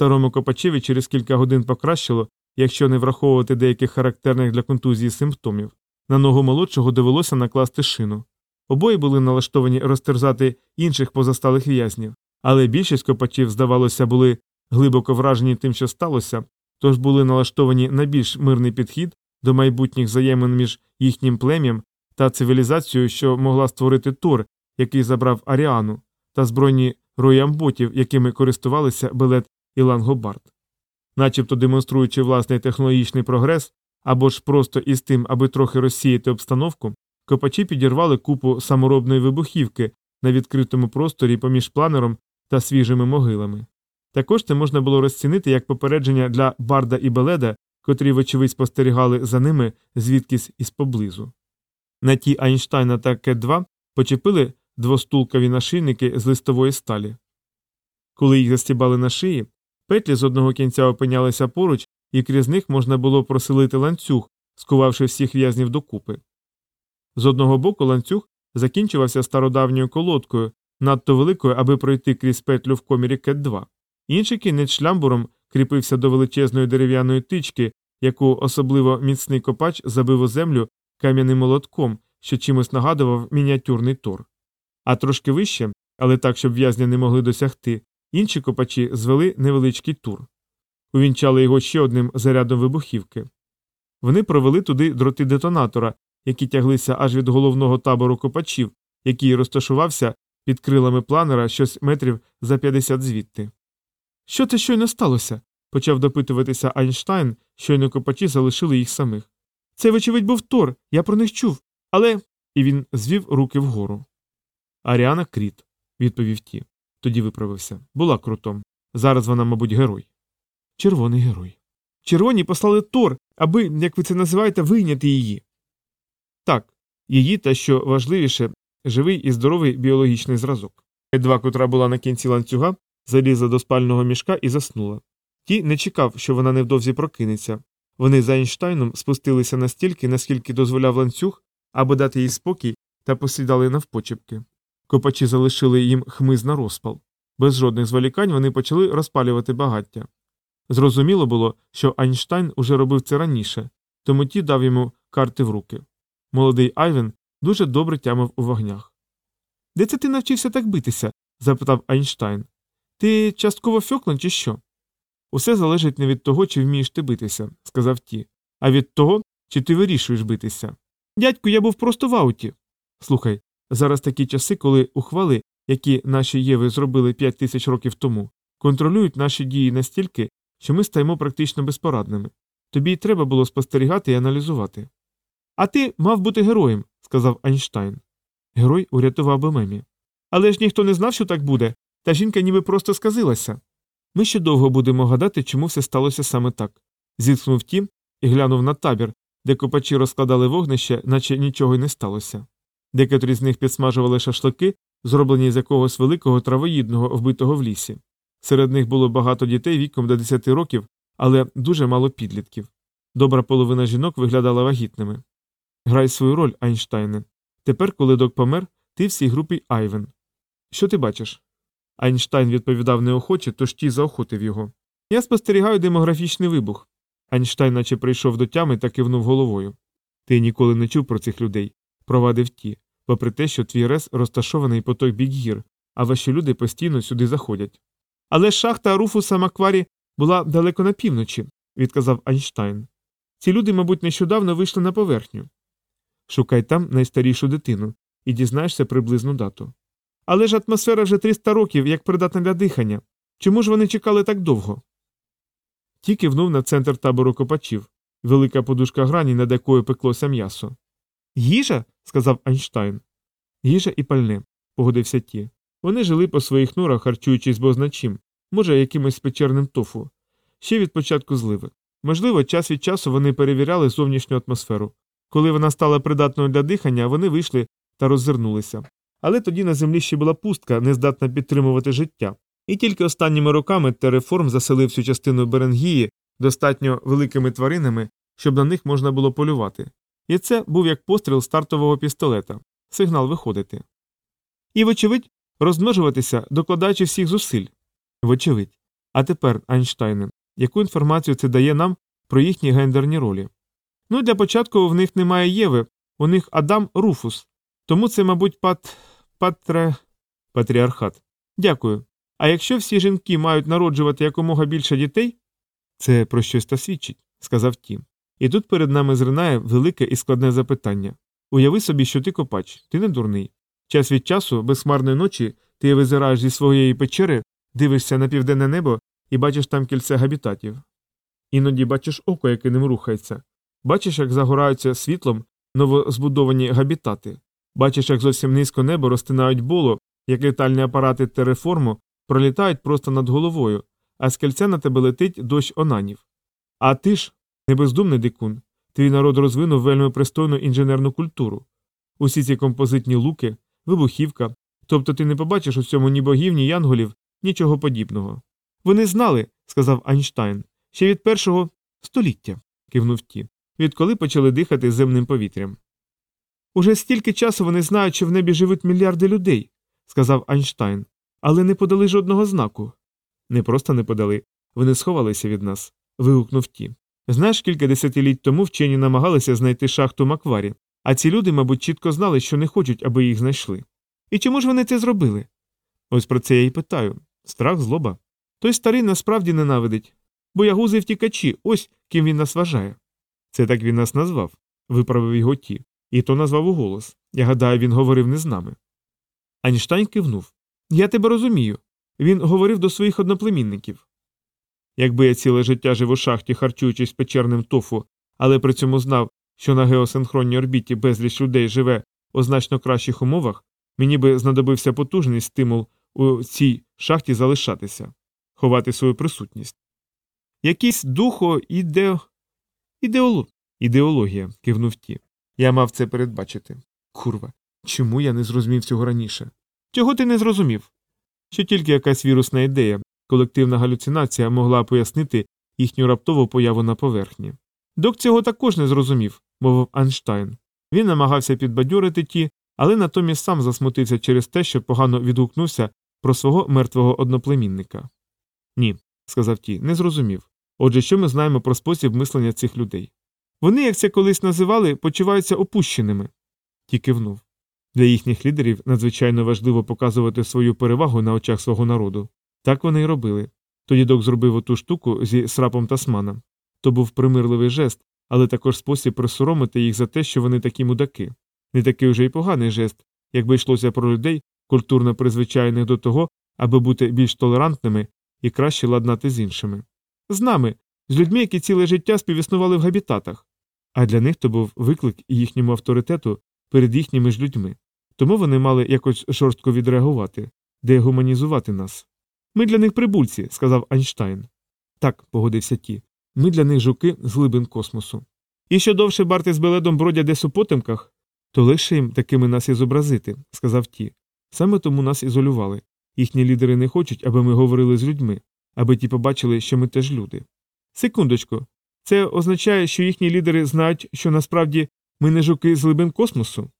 Старому копачеві через кілька годин покращило, якщо не враховувати деяких характерних для контузії симптомів. На ногу молодшого довелося накласти шину. Обоє були налаштовані розтерзати інших позасталих в'язнів, але більшість копачів, здавалося, були глибоко вражені тим, що сталося, тож були налаштовані на більш мирний підхід до майбутніх взаємин між їхнім плем'ям та цивілізацією, що могла створити Тор, який забрав Аріану, та збройні рої амботів, якими користувалися Белет і Лангобард. Начебто демонструючи власний технологічний прогрес або ж просто із тим, аби трохи розсіяти обстановку, копачі підірвали купу саморобної вибухівки на відкритому просторі поміж планером та свіжими могилами. Також це можна було розцінити як попередження для Барда і Беледа, котрі, вочевидь, спостерігали за ними звідкись із поблизу. На ті Айнштайна та Кет-2 почепили двостулкові нашийники з листової сталі. Коли їх застібали на шиї, петлі з одного кінця опинялися поруч, і крізь них можна було проселити ланцюг, скувавши всіх в'язнів докупи. З одного боку ланцюг закінчувався стародавньою колодкою, надто великою, аби пройти крізь петлю в комірі Кет-2. Інший кінець шлямбуром кріпився до величезної дерев'яної тички, яку особливо міцний копач забив у землю кам'яним молотком, що чимось нагадував мініатюрний тор. А трошки вище, але так, щоб в'язні не могли досягти, інші копачі звели невеличкий тур. Увінчали його ще одним зарядом вибухівки. Вони провели туди дроти детонатора, які тяглися аж від головного табору копачів, який розташувався під крилами планера щось метрів за 50 звідти. Що це щойно сталося? почав допитуватися Айнштайн, щойно копачі залишили їх самих. Це, вочевидь, був Тор, я про них чув, але. І він звів руки вгору. Аріана Кріт, відповів ті. Тоді виправився. Була крутом. Зараз вона, мабуть, герой. Червоний герой. Червоні послали Тор, аби, як ви це називаєте, вийняти її. Так, її та що важливіше, живий і здоровий біологічний зразок. Едва, котра була на кінці ланцюга, залізла до спального мішка і заснула. Ті не чекав, що вона невдовзі прокинеться. Вони за Ейнштайном спустилися настільки, наскільки дозволяв ланцюг, аби дати їй спокій, та посідали навпочепки. Копачі залишили їм хмиз на розпал. Без жодних зволікань вони почали розпалювати багаття. Зрозуміло було, що Айнштайн уже робив це раніше, тому ті дав йому карти в руки. Молодий Айвен дуже добре тямив у вогнях. Де це ти навчився так битися? запитав Айнштайн. Ти частково фьоклан, чи що? Усе залежить не від того, чи вмієш ти битися, сказав ті, а від того, чи ти вирішуєш битися. Дядьку, я був просто в ауті. Слухай, зараз такі часи, коли ухвали, які наші Єви зробили п'ять тисяч років тому, контролюють наші дії настільки, що ми стаємо практично безпорадними. Тобі й треба було спостерігати і аналізувати. А ти мав бути героєм, сказав Айнштайн. Герой урятував би мемі. Але ж ніхто не знав, що так буде, та жінка ніби просто сказилася. Ми ще довго будемо гадати, чому все сталося саме так. Зітхнув тім і глянув на табір, де копачі розкладали вогнище, наче нічого й не сталося. Декотрі з них підсмажували шашлики, зроблені з якогось великого травоїдного вбитого в лісі. Серед них було багато дітей віком до 10 років, але дуже мало підлітків. Добра половина жінок виглядала вагітними. Грай свою роль, Айнштайне. Тепер, коли док помер, ти в цій групі Айвен. Що ти бачиш? Айнштайн відповідав неохоче, тож ті заохотив його. Я спостерігаю демографічний вибух. Айнштайн наче прийшов до тями та кивнув головою. Ти ніколи не чув про цих людей, провадив ті, попри те, що твій рес розташований по той бік гір, а ваші люди постійно сюди заходять. Але шахта Руфуса Макварі була далеко на півночі, відказав Айнштайн. Ці люди, мабуть, нещодавно вийшли на поверхню. Шукай там найстарішу дитину і дізнаєшся приблизну дату. Але ж атмосфера вже 300 років, як придатна для дихання. Чому ж вони чекали так довго? Ті кивнув на центр табору копачів, велика подушка грані, над якою пеклося м'ясо. Їжа? Сказав Айнштайн. Їжа і пальне, погодився ті. Вони жили по своїх норах, харчуючись бозначим, може, якимось печерним тофу. Ще від початку зливи. Можливо, час від часу вони перевіряли зовнішню атмосферу. Коли вона стала придатною для дихання, вони вийшли та роззирнулися. Але тоді на землі ще була пустка, нездатна підтримувати життя. І тільки останніми роками Тереформ заселив цю частину Беренгії достатньо великими тваринами, щоб на них можна було полювати. І це був як постріл стартового пістолета сигнал виходити. І, вочевидь, розмножуватися, докладаючи всіх зусиль. Вочевидь. А тепер, Айнштайне, яку інформацію це дає нам про їхні гендерні ролі? Ну, для початку в них немає Єви, у них Адам Руфус. Тому це, мабуть, пат... патре... патріархат. Дякую. А якщо всі жінки мають народжувати якомога більше дітей, це про щось та свідчить, сказав Тім. І тут перед нами зринає велике і складне запитання. Уяви собі, що ти копач, ти не дурний. Час від часу, без хмарної ночі, ти визираєш зі своєї печери, дивишся на південне небо і бачиш там кільце габітатів. Іноді бачиш око, яке ним рухається. Бачиш, як загораються світлом новозбудовані габітати. Бачиш, як зовсім низько небо розтинають боло, як літальні апарати тереформу пролітають просто над головою, а з кільця на тебе летить дощ онанів. А ти ж, небездумний дикун, твій народ розвинув вельми пристойну інженерну культуру. Усі ці композитні луки, вибухівка, тобто ти не побачиш у цьому ні богів, ні янголів, нічого подібного. Вони знали, сказав Айнштайн, ще від першого століття, кивнув ті, відколи почали дихати земним повітрям. Уже стільки часу вони знають, що в небі живуть мільярди людей, сказав Айнштайн, але не подали жодного знаку. Не просто не подали, вони сховалися від нас. вигукнув ті. Знаєш, кілька десятиліть тому вчені намагалися знайти шахту Макварі, а ці люди, мабуть, чітко знали, що не хочуть, аби їх знайшли. І чому ж вони це зробили? Ось про це я й питаю страх, злоба. Той старий насправді ненавидить. Боягузи втікачі, ось ким він нас вважає. Це так він нас назвав, виправив його ті, і то назвав у голос. Я гадаю, він говорив не з нами. Айнштайн кивнув. Я тебе розумію. Він говорив до своїх одноплемінників. Якби я ціле життя жив у шахті, харчуючись печерним тофу, але при цьому знав, що на геосинхронній орбіті безліч людей живе у значно кращих умовах, мені би знадобився потужний стимул у цій шахті залишатися, ховати свою присутність. Якийсь духо ідео... ідеолог... ідеологія, кивнув ті. Я мав це передбачити. Курва, чому я не зрозумів цього раніше? Чого ти не зрозумів? Що тільки якась вірусна ідея, колективна галюцинація могла пояснити їхню раптову появу на поверхні. Док цього також не зрозумів, мовив Анштайн. Він намагався підбадьорити ті, але натомість сам засмутився через те, що погано відгукнувся про свого мертвого одноплемінника. Ні, сказав ті, не зрозумів. Отже, що ми знаємо про спосіб мислення цих людей? Вони, як це колись називали, почуваються опущеними. Ті кивнув. Для їхніх лідерів надзвичайно важливо показувати свою перевагу на очах свого народу. Так вони й робили. Тоді док зробив оту штуку зі срапом тасмана. То був примирливий жест, але також спосіб присоромити їх за те, що вони такі мудаки. Не такий уже й поганий жест, якби йшлося про людей, культурно призвичайних до того, аби бути більш толерантними і краще ладнати з іншими. З нами, з людьми, які ціле життя співіснували в габітатах. А для них то був виклик їхньому авторитету перед їхніми ж людьми. Тому вони мали якось жорстко відреагувати, дегуманізувати нас. Ми для них прибульці, сказав Айнштайн. Так, погодився ті. Ми для них жуки з глибин космосу. І що довше барти з беледом бродять десь у потемках, то легше їм такими нас і зобразити, сказав ті. Саме тому нас ізолювали. Їхні лідери не хочуть, аби ми говорили з людьми, аби ті побачили, що ми теж люди. Секундочку, це означає, що їхні лідери знають, що насправді ми не жуки з глибин космосу.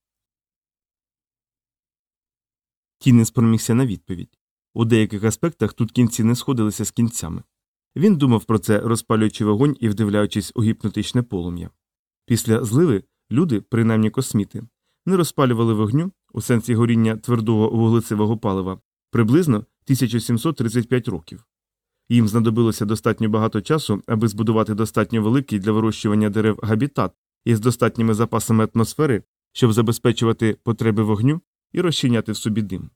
Ті не спромігся на відповідь. У деяких аспектах тут кінці не сходилися з кінцями. Він думав про це, розпалюючи вогонь і вдивляючись у гіпнотичне полум'я. Після зливи люди, принаймні косміти, не розпалювали вогню у сенсі горіння твердого вуглецевого палива приблизно 1735 років. Їм знадобилося достатньо багато часу, аби збудувати достатньо великий для вирощування дерев габітат із достатніми запасами атмосфери, щоб забезпечувати потреби вогню і розчиняти в собі дим.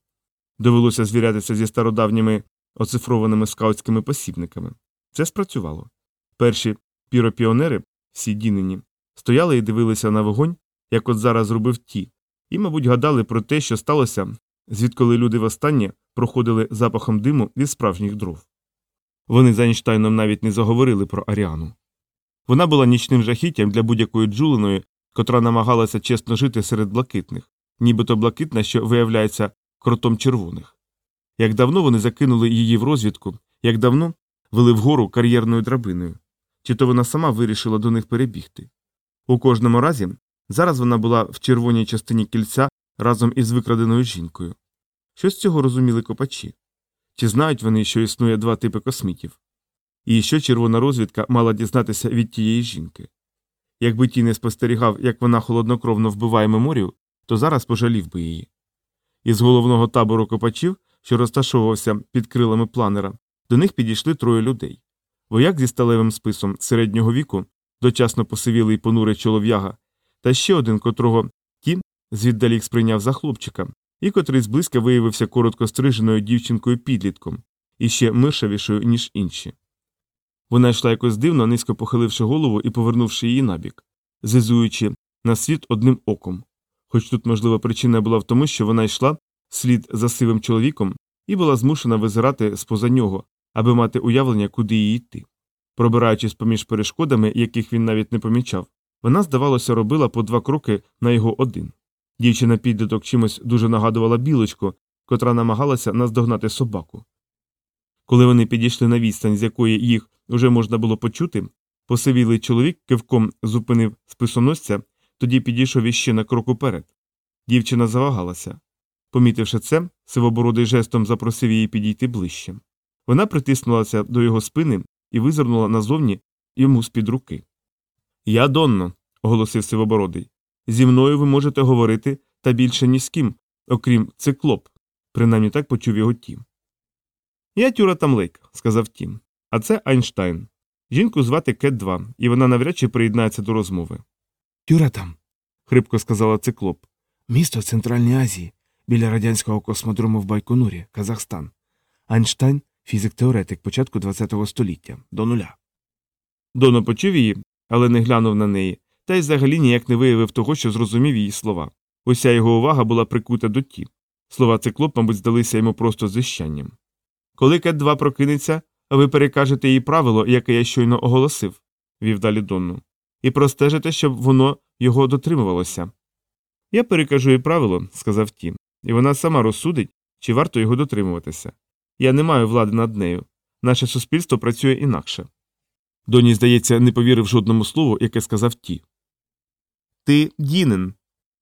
Довелося звірятися зі стародавніми оцифрованими скаутськими посібниками. Це спрацювало. Перші піропіонери, всі дінені, стояли і дивилися на вогонь, як от зараз зробив ті, і, мабуть, гадали про те, що сталося, звідколи люди востаннє проходили запахом диму від справжніх дров. Вони з Айнштайном навіть не заговорили про Аріану. Вона була нічним жахіттям для будь-якої джулиної, котра намагалася чесно жити серед блакитних, нібито блакитна, що виявляється кротом червоних. Як давно вони закинули її в розвідку, як давно вели вгору кар'єрною драбиною, чи то вона сама вирішила до них перебігти. У кожному разі зараз вона була в червоній частині кільця разом із викраденою жінкою. Що з цього розуміли копачі? Чи знають вони, що існує два типи космітів? І що червона розвідка мала дізнатися від тієї жінки? Якби ті не спостерігав, як вона холоднокровно вбиває меморію, то зараз пожалів би її. Із головного табору копачів, що розташовувався під крилами планера, до них підійшли троє людей. Вояк зі сталевим списом середнього віку, дочасно посивілий понурий чолов'яга, та ще один, котрого ті звіддалік сприйняв за хлопчика, і котрий зблизька виявився коротко стриженою дівчинкою підлітком, і ще миршавішою, ніж інші. Вона йшла якось дивно, низько похиливши голову і повернувши її набік, зизуючи на світ одним оком. Хоч тут, можливо, причина була в тому, що вона йшла слід за сивим чоловіком і була змушена визирати споза нього, аби мати уявлення, куди їй йти. Пробираючись поміж перешкодами, яких він навіть не помічав, вона, здавалося, робила по два кроки на його один. Дівчина підліток чимось дуже нагадувала білочку, котра намагалася наздогнати собаку. Коли вони підійшли на відстань, з якої їх уже можна було почути, посивілий чоловік кивком зупинив списоносця, тоді підійшов іще на крок уперед. Дівчина завагалася. Помітивши це, сивобородий жестом запросив її підійти ближче. Вона притиснулася до його спини і визирнула назовні йому з-під руки. Я Донно, оголосив сивобородий. Зі мною ви можете говорити та більше ні з ким, окрім циклоп. Принаймні так почув його Ті. Я Тюратам Лейк, сказав Ті. А це Айнштайн. Жінку звати Кет 2, і вона навряд чи приєднається до розмови. Тюратам. хрипко сказала циклоп. Місто в Центральній Азії, біля радянського космодрому в Байконурі, Казахстан. Айнштайн фізик-теоретик початку ХХ століття, до нуля. Доно почув її, але не глянув на неї, та й взагалі ніяк не виявив того, що зрозумів її слова. Уся його увага була прикута до ті. Слова циклоп, мабуть, здалися йому просто зищанням. Коли Кет 2 прокинеться, ви перекажете їй правило, яке я щойно оголосив, вів далі Донну, і простежите, щоб воно його дотримувалося. Я перекажу їй правило, сказав Тім, і вона сама розсудить, чи варто його дотримуватися. Я не маю влади над нею. Наше суспільство працює інакше. Доні, здається, не повірив жодному слову, яке сказав ті. Ти Дінен.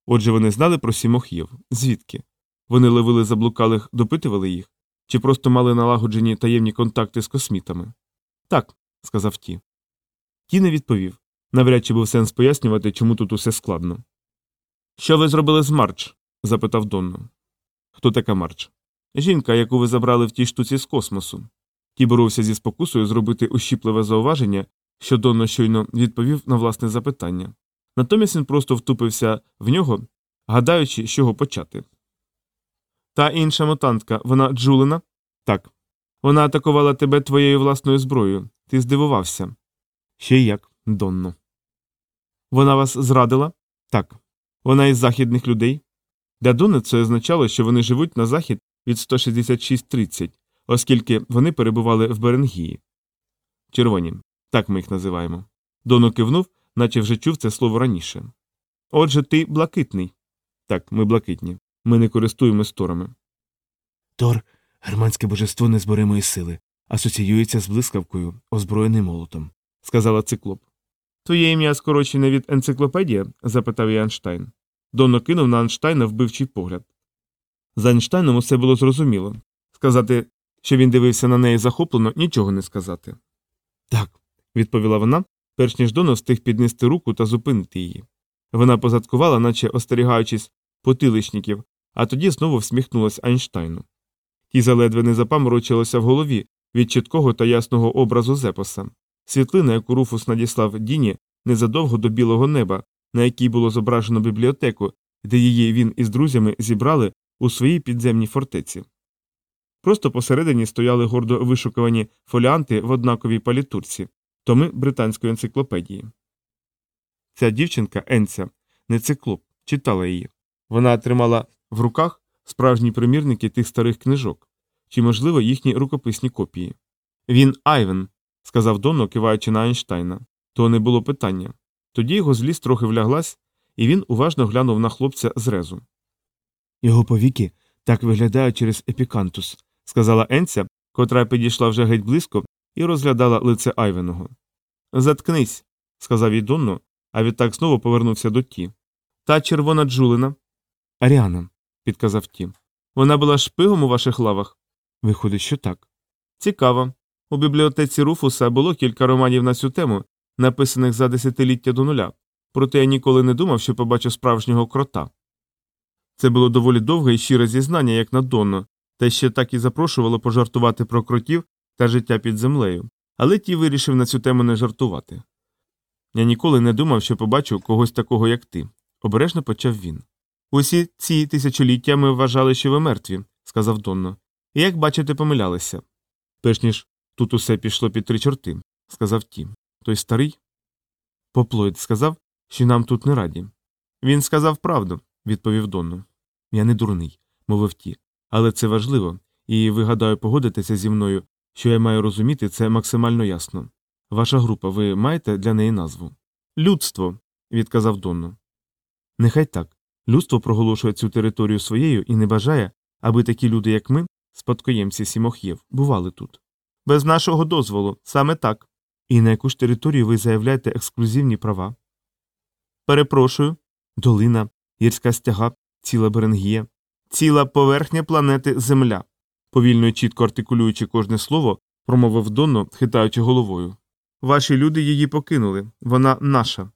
Отже, вони знали про сімохів. Звідки? Вони ловили заблукалих, допитували їх, чи просто мали налагоджені таємні контакти з космітами? Так, сказав ті. Ті не відповів. Навряд чи був сенс пояснювати, чому тут усе складно. Що ви зробили з Марч? запитав Донно. Хто така Марч? Жінка, яку ви забрали в тій штуці з космосу. Ті боровся зі спокусою зробити ущіпливе зауваження, що Донно щойно відповів на власне запитання. Натомість він просто втупився в нього, гадаючи, з чого почати. Та інша мутантка, вона Джулина? Так. Вона атакувала тебе твоєю власною зброєю. Ти здивувався. Ще як, Донно. Вона вас зрадила? Так. Вона із західних людей? Для Донни це означало, що вони живуть на захід від 166.30, оскільки вони перебували в Беренгії. Червоні, так ми їх називаємо. Доно кивнув, наче вже чув це слово раніше. Отже, ти блакитний. Так, ми блакитні. Ми не користуємось торами. Тор германське божество незборимої сили, асоціюється з блискавкою, озброєним молотом. сказала циклоп. Твоє ім'я скорочене від енциклопедія? запитав я Einштайн. Донно кинув на Einштайна вбивчий погляд. За Einштайном усе було зрозуміло. Сказати, що він дивився на неї захоплено, нічого не сказати. Так, відповіла вона, перш ніж Донно встиг піднести руку та зупинити її. Вона позадкувала, наче остерігаючись потиличників, а тоді знову всміхнулась Айнштайну. Ті заледве не запаморочилося в голові від чіткого та ясного образу Зепоса, світлина, яку Руфус надіслав Діні незадовго до білого неба, на якій було зображено бібліотеку, де її він із друзями зібрали у своїй підземній фортеці. Просто посередині стояли гордо вишукувані фоліанти в однаковій палітурці, томи британської енциклопедії. Ця дівчинка Енця, не циклоп, читала її. Вона тримала в руках справжні примірники тих старих книжок, чи, можливо, їхні рукописні копії. Він Айвен, сказав Донно, киваючи на Айнштайна. То не було питання. Тоді його злість трохи вляглась, і він уважно глянув на хлопця зрезу. його повіки так виглядають через епікантус, сказала Енця, котра підійшла вже геть близько і розглядала лице Айвеного. Заткнись, сказав їй Донно, а відтак знову повернувся до ті. Та червона джулина, Аріана. підказав ті. Вона була шпигом у ваших лавах. Виходить, що так. Цікаво. У бібліотеці Руфуса було кілька романів на цю тему, написаних за десятиліття до нуля, проте я ніколи не думав, що побачу справжнього крота. Це було доволі довге і щире зізнання, як на Донно, та ще так і запрошувало пожартувати про кротів та життя під землею, але ті вирішив на цю тему не жартувати. Я ніколи не думав, що побачу когось такого, як ти, обережно почав він. Усі ці тисячоліття ми вважали, що ви мертві, сказав Донно, і як бачите, помилялися. Перш ніж тут усе пішло під три чорти, сказав ті. Той старий. Поплойд сказав, що нам тут не раді. Він сказав правду, відповів Донно. Я не дурний, мовив ті. Але це важливо, і ви, гадаю, погодитеся зі мною, що я маю розуміти це максимально ясно. Ваша група, ви маєте для неї назву? Людство, відказав Донно. Нехай так. Людство проголошує цю територію своєю і не бажає, аби такі люди, як ми, спадкоємці Сімох'єв, бували тут. Без нашого дозволу, саме так. І на яку ж територію ви заявляєте ексклюзивні права? Перепрошую. Долина, гірська стяга, ціла Беренгія, ціла поверхня планети Земля. Повільно і чітко артикулюючи кожне слово, промовив Донно, хитаючи головою. Ваші люди її покинули, вона наша.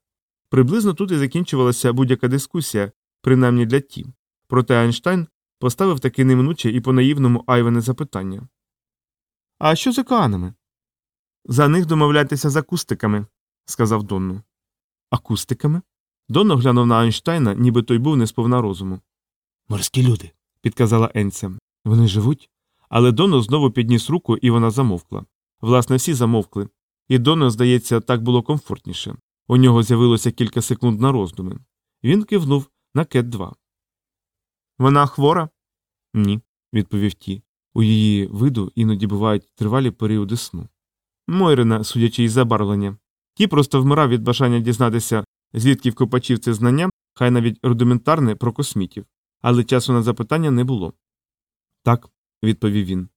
Приблизно тут і закінчувалася будь-яка дискусія, принаймні для ті. Проте Айнштайн поставив таке неминуче і по наївному Айвене запитання. А що з океанами? За них домовляйтеся з акустиками, сказав Донну. Акустиками? Донно глянув на Айнштайна, ніби той був не сповна розуму. Морські люди. Підказала Енця. Вони живуть? Але Донно знову підніс руку, і вона замовкла. Власне, всі замовкли. І Донно, здається, так було комфортніше. У нього з'явилося кілька секунд на роздуми. Він кивнув на кет 2 Вона хвора? Ні, відповів ті. У її виду іноді бувають тривалі періоди сну. Мойрина, судячи із забарвлення. Ті просто вмирав від бажання дізнатися, звідки в копачів це знання, хай навіть рудиментарне про космітів, але часу на запитання не було. Так, відповів він.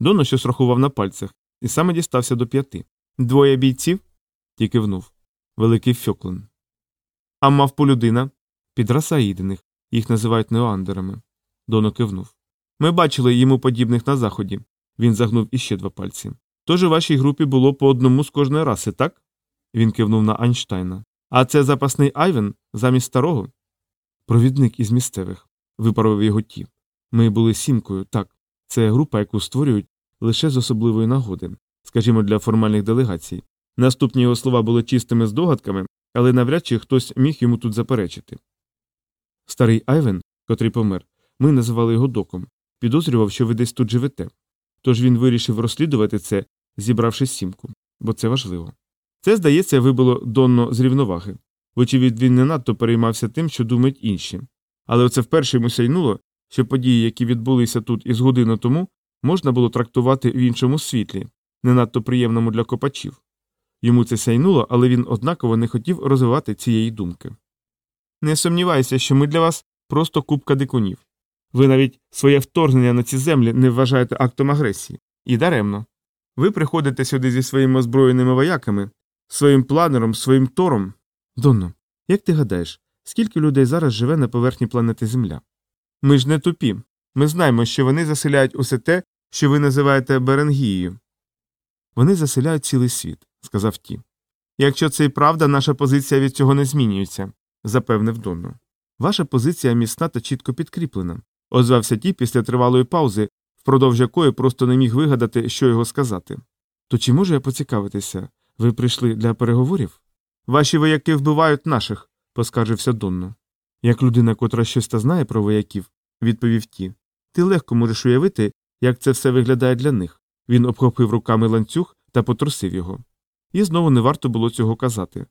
Доно щось рахував на пальцях, і саме дістався до п'яти. Двоє бійців? Ті кивнув. Великий Фьоклен. А мавпу людина? Підраса єдиних. Їх називають неоандерами. Доно кивнув. Ми бачили йому подібних на заході. Він загнув іще два пальці. Тож у вашій групі було по одному з кожної раси, так? Він кивнув на Айнштайна. А це запасний Айвен замість старого? Провідник із місцевих, виправив його ті. Ми були сімкою, так. Це група, яку створюють лише з особливої нагоди, скажімо, для формальних делегацій. Наступні його слова були чистими здогадками, але навряд чи хтось міг йому тут заперечити. Старий Айвен, котрий помер, ми називали його доком, підозрював, що ви десь тут живете. Тож він вирішив розслідувати це, зібравши сімку, бо це важливо. Це, здається, вибило Донно з рівноваги. Вочевидь, він не надто переймався тим, що думають інші. Але оце вперше йому сяйнуло, що події, які відбулися тут із годину тому, можна було трактувати в іншому світлі, не надто приємному для копачів. Йому це сяйнуло, але він однаково не хотів розвивати цієї думки. Не сумнівайся, що ми для вас просто купка дикунів. Ви навіть своє вторгнення на ці землі не вважаєте актом агресії. І даремно. Ви приходите сюди зі своїми озброєними вояками, своїм планером, своїм тором. Донно, як ти гадаєш, скільки людей зараз живе на поверхні планети Земля? Ми ж не тупі. Ми знаємо, що вони заселяють усе те, що ви називаєте Беренгією. Вони заселяють цілий світ, сказав ті. Якщо це і правда, наша позиція від цього не змінюється, запевнив Донно. Ваша позиція міцна та чітко підкріплена, озвався ті після тривалої паузи, впродовж якої просто не міг вигадати, що його сказати. То чи можу я поцікавитися? Ви прийшли для переговорів? Ваші вояки вбивають наших, поскаржився Донно. Як людина, котра щось та знає про вояків, відповів ті. Ти легко можеш уявити, як це все виглядає для них. Він обхопив руками ланцюг та потрусив його. І знову не варто було цього казати.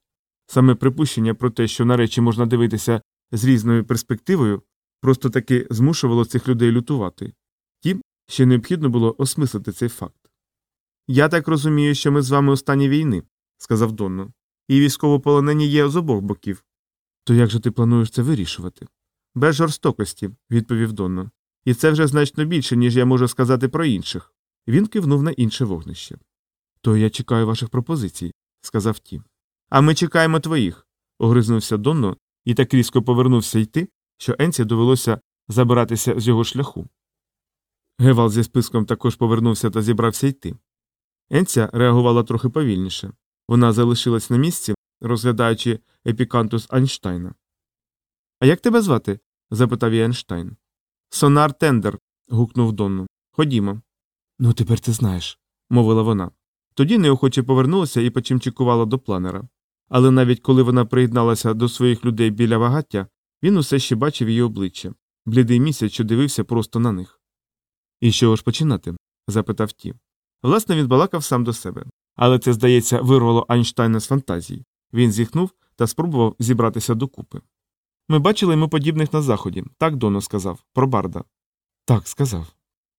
Саме припущення про те, що на речі можна дивитися з різною перспективою, просто таки змушувало цих людей лютувати. Тім, ще необхідно було осмислити цей факт. Я так розумію, що ми з вами у стані війни, сказав Донно, і військовополонені є з обох боків. То як же ти плануєш це вирішувати? Без жорстокості, відповів Донно. І це вже значно більше, ніж я можу сказати про інших. Він кивнув на інше вогнище. То я чекаю ваших пропозицій, сказав ті. А ми чекаємо твоїх. огризнувся Донно і так різко повернувся йти, що Енці довелося забиратися з його шляху. Гевал зі списком також повернувся та зібрався йти. Енця реагувала трохи повільніше. Вона залишилась на місці, розглядаючи епікантус Айнштайна. А як тебе звати? запитав її Айнштайн. Сонар Тендер. гукнув Донну. Ходімо. Ну, тепер ти знаєш. мовила вона. Тоді неохоче повернулася і почимчикувала до планера. Але навіть коли вона приєдналася до своїх людей біля багаття, він усе ще бачив її обличчя, блідий місяць, що дивився просто на них. Із чого ж починати? запитав ті. Власне, він балакав сам до себе. Але це, здається, вирвало Айнштайна з фантазії. Він зіхнув та спробував зібратися докупи. Ми бачили йому подібних на заході, так Доно сказав, про барда. Так, сказав.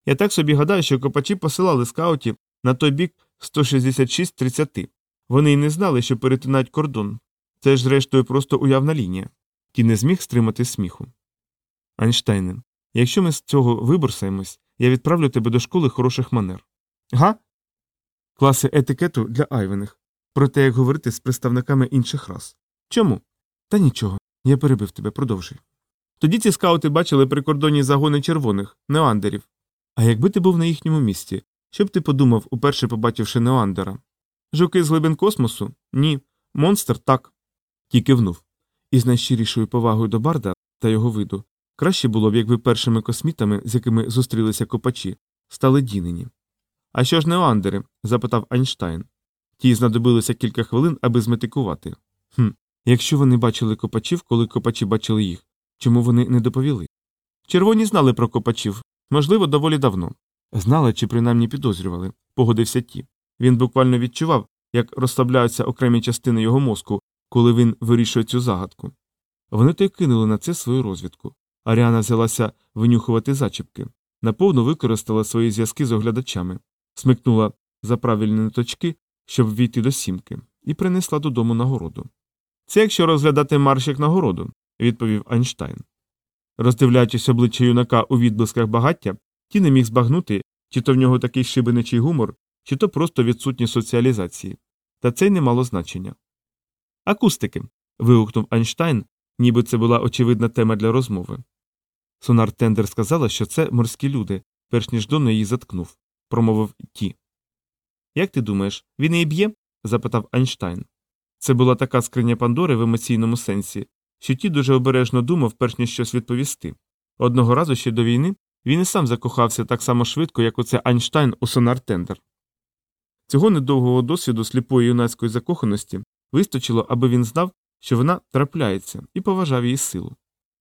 Я так собі гадаю, що копачі посилали скаутів на той бік 166-30. Вони й не знали, що перетинають кордон. Це ж, зрештою, просто уявна лінія. Ті не зміг стримати сміху. Айнштейне, якщо ми з цього виборсаємось, я відправлю тебе до школи хороших манер. Га? Класи етикету для айвених. Про те, як говорити з представниками інших рас. Чому? Та нічого, я перебив тебе, продовжуй. Тоді ці скаути бачили прикордонні загони червоних, неандерів. А якби ти був на їхньому місці, що б ти подумав, уперше побачивши неандера? Жуки з глибин космосу? Ні. Монстр так. Ті кивнув. І з найщирішою повагою до барда та його виду краще було б, якби першими космітами, з якими зустрілися копачі, стали дінені. А що ж неандери? запитав Айнштайн. Ті знадобилося кілька хвилин, аби зметикувати. Хм, якщо вони бачили копачів, коли копачі бачили їх, чому вони не доповіли? Червоні знали про копачів, можливо, доволі давно. Знали чи принаймні підозрювали, погодився ті. Він буквально відчував, як розслабляються окремі частини його мозку, коли він вирішує цю загадку. Вони то й кинули на це свою розвідку. Аріана взялася винюхувати зачіпки, наповну використала свої зв'язки з оглядачами, смикнула за правильні ниточки, щоб війти до сімки, і принесла додому нагороду. Це якщо розглядати марш як нагороду, відповів Айнштайн. Роздивляючись обличчя юнака у відблисках багаття, ті не міг збагнути, чи то в нього такий шибеничий гумор, чи то просто відсутність соціалізації. Та це й не мало значення. Акустики. вигукнув Айнштайн, ніби це була очевидна тема для розмови. Сонар Тендер сказала, що це морські люди, перш ніж Донно її заткнув, промовив ті. Як ти думаєш, він її б'є? запитав Айнштайн. Це була така скриня Пандори в емоційному сенсі, що ті дуже обережно думав, перш ніж щось відповісти. Одного разу ще до війни він і сам закохався так само швидко, як оце Айнштайн у Сонар Тендер. Цього недовгого досвіду сліпої юнацької закоханості вистачило, аби він знав, що вона трапляється, і поважав її силу.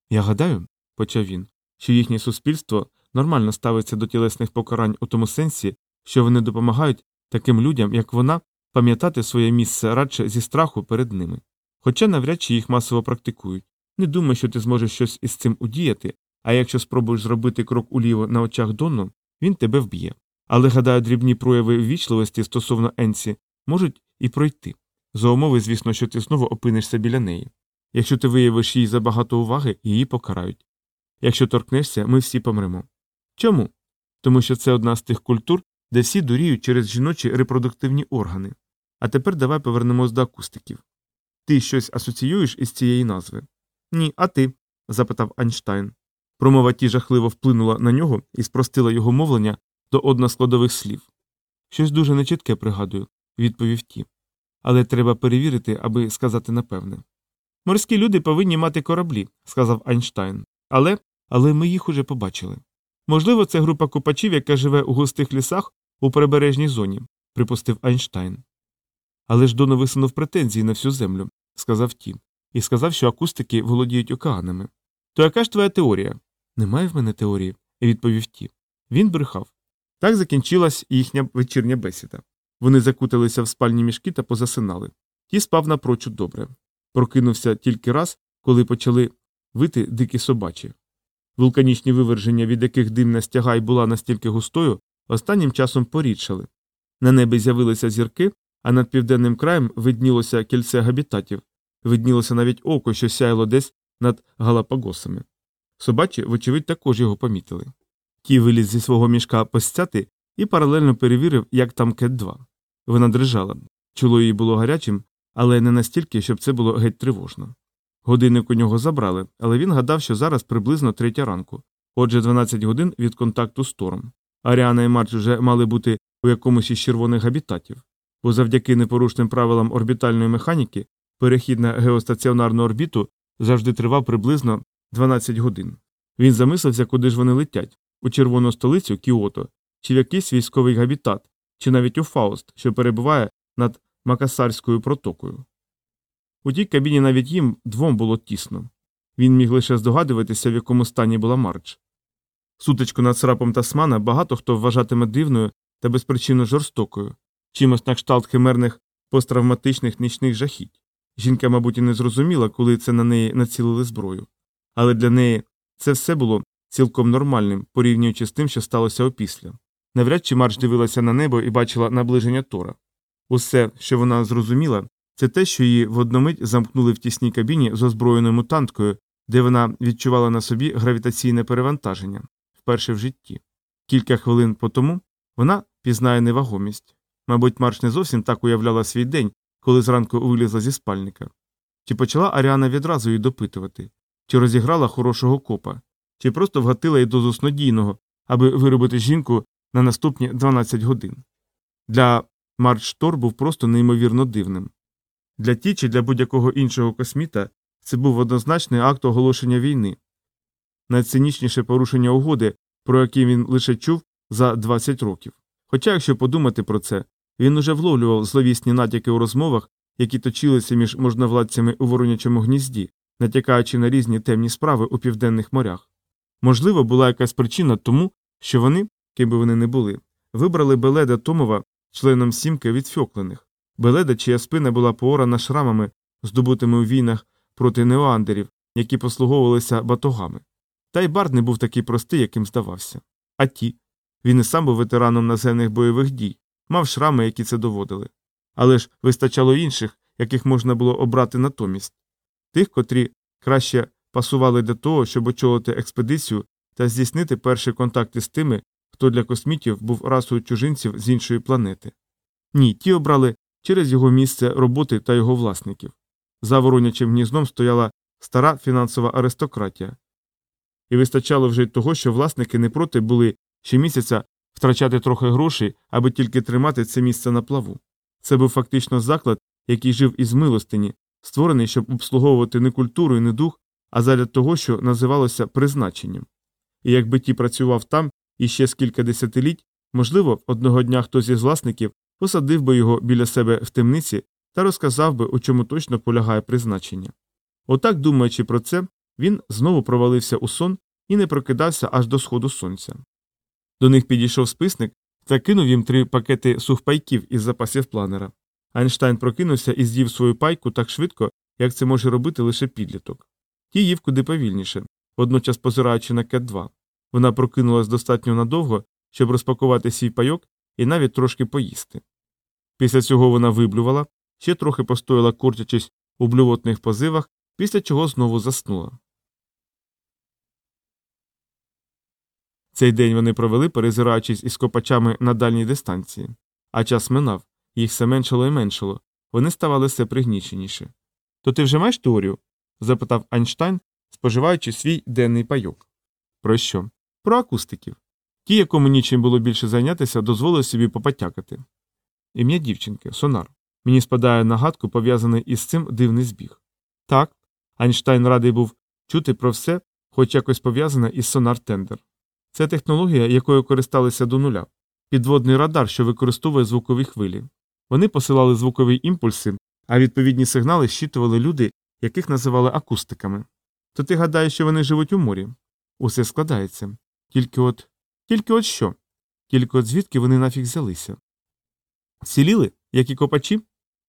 Я гадаю, почав він, що їхнє суспільство нормально ставиться до тілесних покарань у тому сенсі, що вони допомагають таким людям, як вона, пам'ятати своє місце радше зі страху перед ними. Хоча навряд чи їх масово практикують. Не думай, що ти зможеш щось із цим удіяти, а якщо спробуєш зробити крок уліво на очах Донну, він тебе вб'є. Але, гадаю, дрібні прояви ввічливості стосовно Енсі можуть і пройти. За умови, звісно, що ти знову опинишся біля неї. Якщо ти виявиш їй забагато уваги, її покарають. Якщо торкнешся, ми всі помремо. Чому? Тому що це одна з тих культур, де всі дуріють через жіночі репродуктивні органи. А тепер давай повернемось до акустиків. Ти щось асоціюєш із цієї назви? Ні, а ти? запитав Айнштайн. Промова ті жахливо вплинула на нього і спростила його мовлення до односкладових слів. Щось дуже нечітке пригадую, відповів ті. Але треба перевірити, аби сказати напевне. Морські люди повинні мати кораблі, сказав Айнштайн. Але але ми їх уже побачили. Можливо, це група копачів, яка живе у густих лісах у прибережній зоні, припустив Айнштайн. Але ж Доно висунув претензії на всю землю, сказав ті, і сказав, що акустики володіють океанами. То яка ж твоя теорія? Немає в мене теорії, відповів ті. Він брехав. Так закінчилась їхня вечірня бесіда. Вони закуталися в спальні мішки та позасинали. Ті спав напрочуд добре. Прокинувся тільки раз, коли почали вити дикі собачі. Вулканічні виверження, від яких димна стяга й була настільки густою, останнім часом порідшали. На небі з'явилися зірки, а над південним краєм виднілося кільце габітатів, виднілося навіть око, що сяяло десь над Галапагосами. Собачі, вочевидь, також його помітили. Ті виліз зі свого мішка постяти і паралельно перевірив, як там кет 2 Вона дрижала. Чоло її було гарячим, але не настільки, щоб це було геть тривожно. Годинник у нього забрали, але він гадав, що зараз приблизно третя ранку, отже, 12 годин від контакту з Тором. Аріана і Марч вже мали бути у якомусь із червоних габітатів, бо завдяки непорушним правилам орбітальної механіки перехід на геостаціонарну орбіту завжди тривав приблизно 12 годин. Він замислився, куди ж вони летять у червону столицю Кіото, чи в якийсь військовий габітат, чи навіть у Фауст, що перебуває над Макасарською протокою. У тій кабіні навіть їм двом було тісно. Він міг лише здогадуватися, в якому стані була Марч. Сутичку над срапом Тасмана багато хто вважатиме дивною та безпричинно жорстокою, чимось на кшталт химерних посттравматичних нічних жахіть. Жінка, мабуть, і не зрозуміла, коли це на неї націлили зброю. Але для неї це все було цілком нормальним, порівнюючи з тим, що сталося опісля. Навряд чи Марч дивилася на небо і бачила наближення Тора. Усе, що вона зрозуміла, це те, що її в одномить замкнули в тісній кабіні з озброєною мутанткою, де вона відчувала на собі гравітаційне перевантаження вперше в житті. Кілька хвилин по тому вона пізнає невагомість. Мабуть, Марч не зовсім так уявляла свій день, коли зранку вилізла зі спальника. Чи почала Аріана відразу її допитувати, чи розіграла хорошого копа, чи просто вгатила їй дозу снодійного, аби виробити жінку на наступні 12 годин. Для Марч Тор був просто неймовірно дивним. Для ті чи для будь-якого іншого косміта це був однозначний акт оголошення війни, найцинічніше порушення угоди, про яке він лише чув за 20 років. Хоча, якщо подумати про це, він уже вловлював зловісні натяки у розмовах, які точилися між можновладцями у воронячому гнізді, натякаючи на різні темні справи у південних морях. Можливо, була якась причина тому, що вони, ким би вони не були, вибрали Беледа Томова членом сімки від фьоклених, Беледа, чия спина була поорана шрамами, здобутими у війнах проти неоандерів, які послуговувалися батогами. Та й Бард не був такий простий, яким здавався. А ті. Він і сам був ветераном наземних бойових дій, мав шрами, які це доводили. Але ж вистачало інших, яких можна було обрати натомість тих, котрі краще пасували для того, щоб очолити експедицію та здійснити перші контакти з тими, хто для космітів був расою чужинців з іншої планети. Ні, ті обрали через його місце роботи та його власників. За воронячим гніздом стояла стара фінансова аристократія. І вистачало вже того, що власники не проти були щомісяця втрачати трохи грошей, аби тільки тримати це місце на плаву. Це був фактично заклад, який жив із милостині, створений, щоб обслуговувати не культуру і не дух, а задля того, що називалося призначенням. І якби ті працював там іще з кілька десятиліть, можливо, одного дня хтось із власників посадив би його біля себе в темниці та розказав би, у чому точно полягає призначення. Отак, думаючи про це, він знову провалився у сон і не прокидався аж до сходу сонця. До них підійшов списник та кинув їм три пакети сухпайків із запасів планера. Айнштайн прокинувся і з'їв свою пайку так швидко, як це може робити лише підліток. Ті їв куди повільніше, водночас позираючи на кет 2 Вона прокинулась достатньо надовго, щоб розпакувати свій пайок і навіть трошки поїсти. Після цього вона виблювала, ще трохи постояла, курчачись у блювотних позивах, після чого знову заснула. Цей день вони провели, перезираючись із копачами на дальній дистанції, а час минав, їх все меншало і меншало, вони ставали все пригніченіші. То ти вже маєш теорію? запитав Айнштайн, споживаючи свій денний пайок. Про що? Про акустиків. Ті, якому нічим було більше зайнятися, дозволив собі попотякати. Ім'я дівчинки, сонар. Мені спадає на гадку, пов'язаний із цим дивний збіг. Так, Айнштайн радий був чути про все, хоч якось пов'язане із сонар тендер. Це технологія, якою користалися до нуля. Підводний радар, що використовує звукові хвилі. Вони посилали звукові імпульси, а відповідні сигнали щитували люди, яких називали акустиками. То ти гадаєш, що вони живуть у морі? Усе складається. Тільки от. Тільки от що? Тільки от звідки вони нафіг взялися? Сіліли, як і копачі?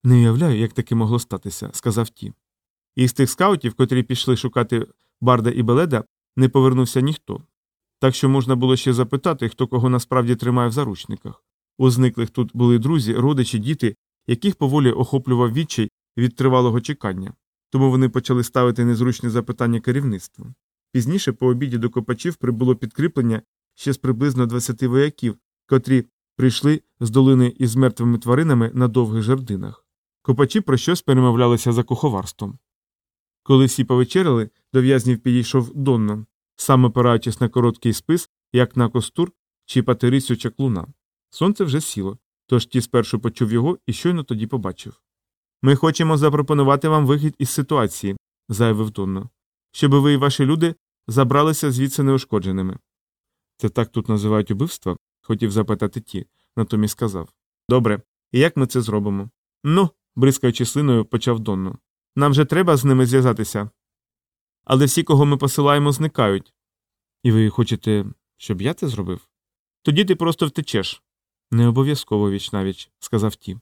Не уявляю, як таке могло статися, сказав ті. Із тих скаутів, котрі пішли шукати Барда і Беледа, не повернувся ніхто. Так що можна було ще запитати, хто кого насправді тримає в заручниках. У зниклих тут були друзі, родичі, діти, яких поволі охоплював відчай від тривалого чекання, тому вони почали ставити незручні запитання керівництву. Пізніше по обіді до копачів прибуло підкріплення ще з приблизно 20 вояків, котрі прийшли з долини із мертвими тваринами на довгих жердинах. Копачі про щось перемовлялися за куховарством. Коли всі повечеряли, до в'язнів підійшов Донно, сам опираючись на короткий спис, як на костур, чіпати рисю чаклуна. Сонце вже сіло, тож ті спершу почув його і щойно тоді побачив. Ми хочемо запропонувати вам вихід із ситуації, заявив Донно, щоби ви і ваші люди забралися звідси неушкодженими. Це так тут називають убивства? хотів запитати ті, натомість сказав. Добре, і як ми це зробимо? Ну, бризкаючи слиною, почав Донно. Нам же треба з ними зв'язатися. Але всі, кого ми посилаємо, зникають. І ви хочете, щоб я це зробив? Тоді ти просто втечеш. Не обов'язково віч навіч, сказав ті.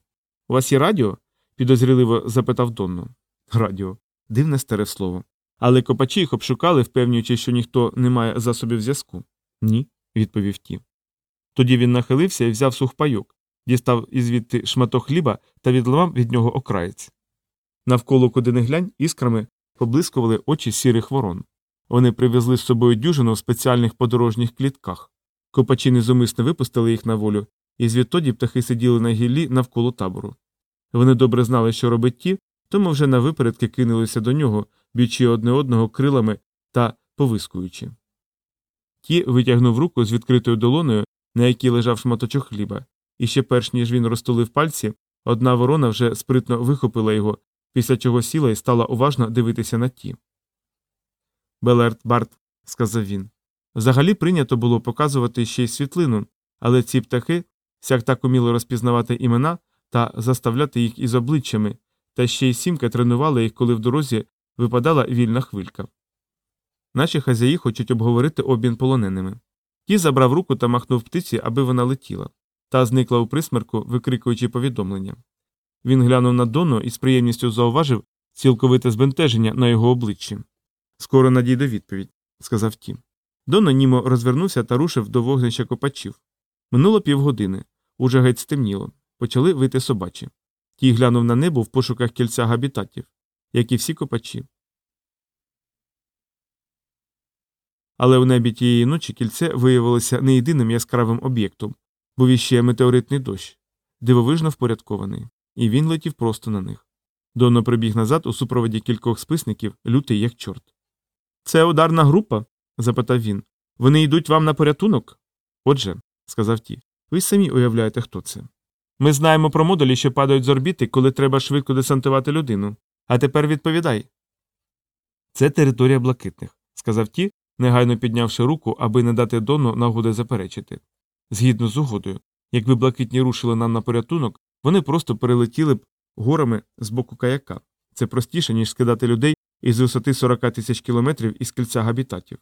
У вас є радіо? підозріливо запитав Донно. Радіо. Дивне старе слово. Але копачі їх обшукали, впевнюючи, що ніхто не має засобів зв'язку. Ні, відповів ті. Тоді він нахилився і взяв сухпайок, дістав ізвідти шматок хліба та відламав від нього окраєць. Навколо куди не глянь, іскрами поблискували очі сірих ворон. Вони привезли з собою дюжину в спеціальних подорожніх клітках. Копачі незумисно випустили їх на волю, і звідтоді птахи сиділи на гіллі навколо табору. Вони добре знали, що робить ті, тому вже на випередки кинулися до нього, б'ючи одне одного крилами та повискуючи. Ті витягнув руку з відкритою долоною, на якій лежав шматочок хліба, і ще перш ніж він розтулив пальці, одна ворона вже спритно вихопила його, після чого сіла і стала уважно дивитися на ті. Белерт Барт, сказав він. Взагалі прийнято було показувати ще й світлину, але ці птахи сяк так уміли розпізнавати імена та заставляти їх із обличчями, та ще й сімка тренувала їх, коли в дорозі випадала вільна хвилька. Наші хазяї хочуть обговорити обмін полоненими. Ті забрав руку та махнув птиці, аби вона летіла, та зникла у присмерку, викрикуючи повідомлення. Він глянув на Дону і з приємністю зауважив цілковите збентеження на його обличчі. Скоро надійде відповідь, сказав Тім. Донно німо розвернувся та рушив до вогнища копачів. Минуло півгодини. Уже геть стемніло. Почали вити собачі. Ті глянув на небо в пошуках кільця габітатів, як і всі копачі. Але в небі тієї ночі кільце виявилося не єдиним яскравим об'єктом, був іще метеоритний дощ, дивовижно впорядкований, і він летів просто на них. Донно прибіг назад у супроводі кількох списників, лютий як чорт. Це ударна група? запитав він. Вони йдуть вам на порятунок? Отже, сказав ті, ви самі уявляєте, хто це. Ми знаємо про модулі, що падають з орбіти, коли треба швидко десантувати людину. А тепер відповідай. Це територія блакитних, сказав ті, негайно піднявши руку, аби не дати Дону нагоди заперечити. Згідно з угодою, якби блакитні рушили нам на порятунок, вони просто перелетіли б горами з боку каяка. Це простіше, ніж скидати людей із висоти 40 тисяч кілометрів із кільця габітатів.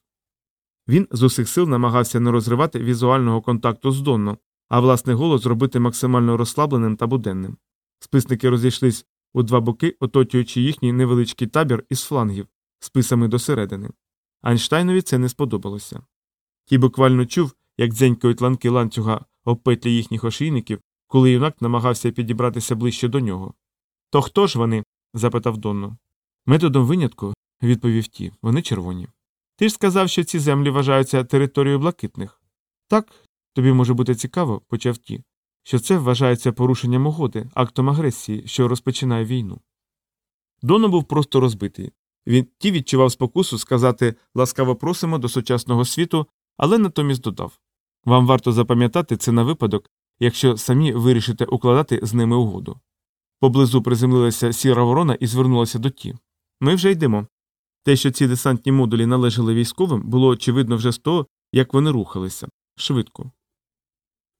Він з усіх сил намагався не розривати візуального контакту з Донно, а власний голос зробити максимально розслабленим та буденним. Списники розійшлись у два боки, оточуючи їхній невеличкий табір із флангів, списами досередини. Айнштайнові це не сподобалося. Ті буквально чув, як дзенькають ланки ланцюга об петлі їхніх ошійників, коли юнак намагався підібратися ближче до нього. То хто ж вони? запитав Донно. Методом винятку, відповів ті, вони червоні. Ти ж сказав, що ці землі вважаються територією блакитних. Так, тобі може бути цікаво, почав ті, що це вважається порушенням угоди, актом агресії, що розпочинає війну. Доно був просто розбитий. Він ті відчував спокусу сказати ласкаво просимо до сучасного світу, але натомість додав вам варто запам'ятати це на випадок, якщо самі вирішите укладати з ними угоду. Поблизу приземлилася сіра ворона і звернулася до ті. Ми вже йдемо. Те, що ці десантні модулі належали військовим, було очевидно вже з того, як вони рухалися швидко.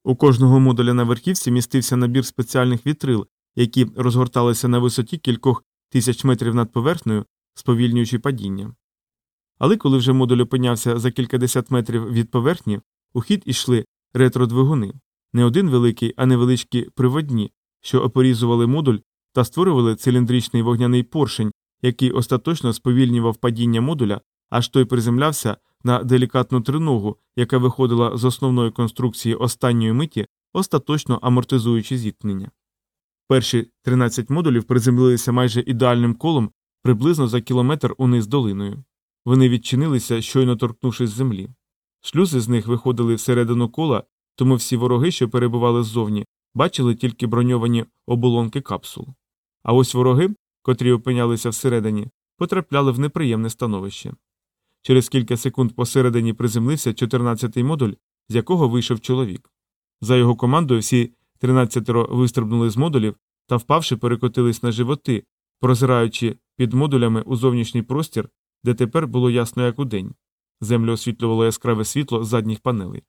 У кожного модуля на верхівці містився набір спеціальних вітрил, які розгорталися на висоті кількох тисяч метрів над поверхнею, сповільнюючи падіння. Але коли вже модуль опинявся за кількадесят метрів від поверхні, у хід ішли ретродвигуни, не один великий, а невеличкі приводні, що опорізували модуль та створювали циліндричний вогняний поршень, який остаточно сповільнював падіння модуля, аж той приземлявся на делікатну триногу, яка виходила з основної конструкції останньої миті, остаточно амортизуючи зіткнення. Перші 13 модулів приземлилися майже ідеальним колом приблизно за кілометр униз долиною. Вони відчинилися, щойно торкнувшись землі. Шлюзи з них виходили всередину кола, тому всі вороги, що перебували ззовні, бачили тільки броньовані оболонки капсул. А ось вороги, котрі опинялися всередині, потрапляли в неприємне становище. Через кілька секунд посередині приземлився 14-й модуль, з якого вийшов чоловік. За його командою всі 13 вистрибнули з модулів та, впавши, перекотились на животи, прозираючи під модулями у зовнішній простір, де тепер було ясно як удень. Землю освітлювало яскраве світло задніх панелей.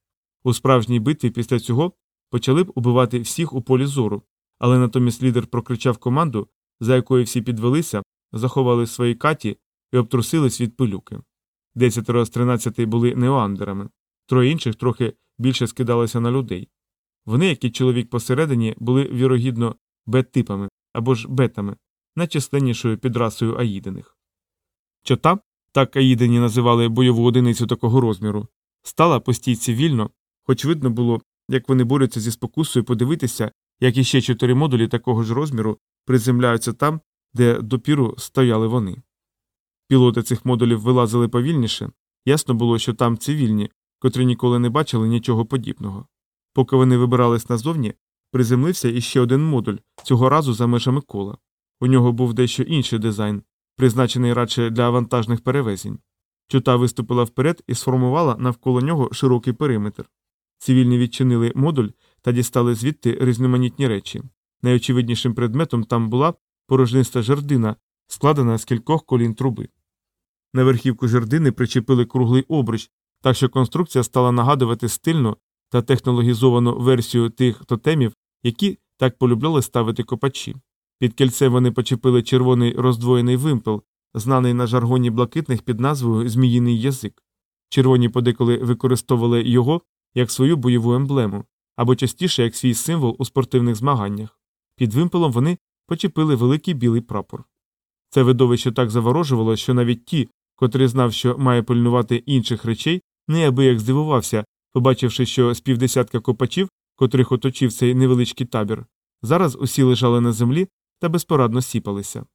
У справжній битві після цього почали б убивати всіх у полі зору, але натомість лідер прокричав команду, за якою всі підвелися, заховали свої каті і обтрусились від пилюки. Десятеро з тринадцяти були неоандерами, троє інших трохи більше скидалися на людей. Вони, як і чоловік посередині, були вірогідно бет-типами або ж бетами, найчисленнішою підрасою аїдених. Чота, так аїдені називали бойову одиницю такого розміру, стала по стійці вільно, хоч видно було, як вони борються зі спокусою подивитися, як іще чотири модулі такого ж розміру приземляються там, де допіру стояли вони. Пілоти цих модулів вилазили повільніше, ясно було, що там цивільні, котрі ніколи не бачили нічого подібного. Поки вони вибирались назовні, приземлився іще один модуль, цього разу за межами кола. У нього був дещо інший дизайн, призначений радше для вантажних перевезень. Чута виступила вперед і сформувала навколо нього широкий периметр. Цивільні відчинили модуль та дістали звідти різноманітні речі. Найочевиднішим предметом там була порожниста жердина, складена з кількох колін труби. На верхівку жердини причепили круглий обруч, так що конструкція стала нагадувати стильну та технологізовану версію тих тотемів, які так полюбляли ставити копачі. Під кільцем вони почепили червоний роздвоєний вимпел, знаний на жаргоні блакитних під назвою Зміїний язик. Червоні подеколи використовували його як свою бойову емблему, або частіше як свій символ у спортивних змаганнях. Під вимпелом вони почепили великий білий прапор. Це видовище так заворожувало, що навіть ті, котрі знав, що має пильнувати інших речей, неабияк здивувався, побачивши, що з півдесятка копачів, котрих оточив цей невеличкий табір, зараз усі лежали на землі та безпорадно сіпалися.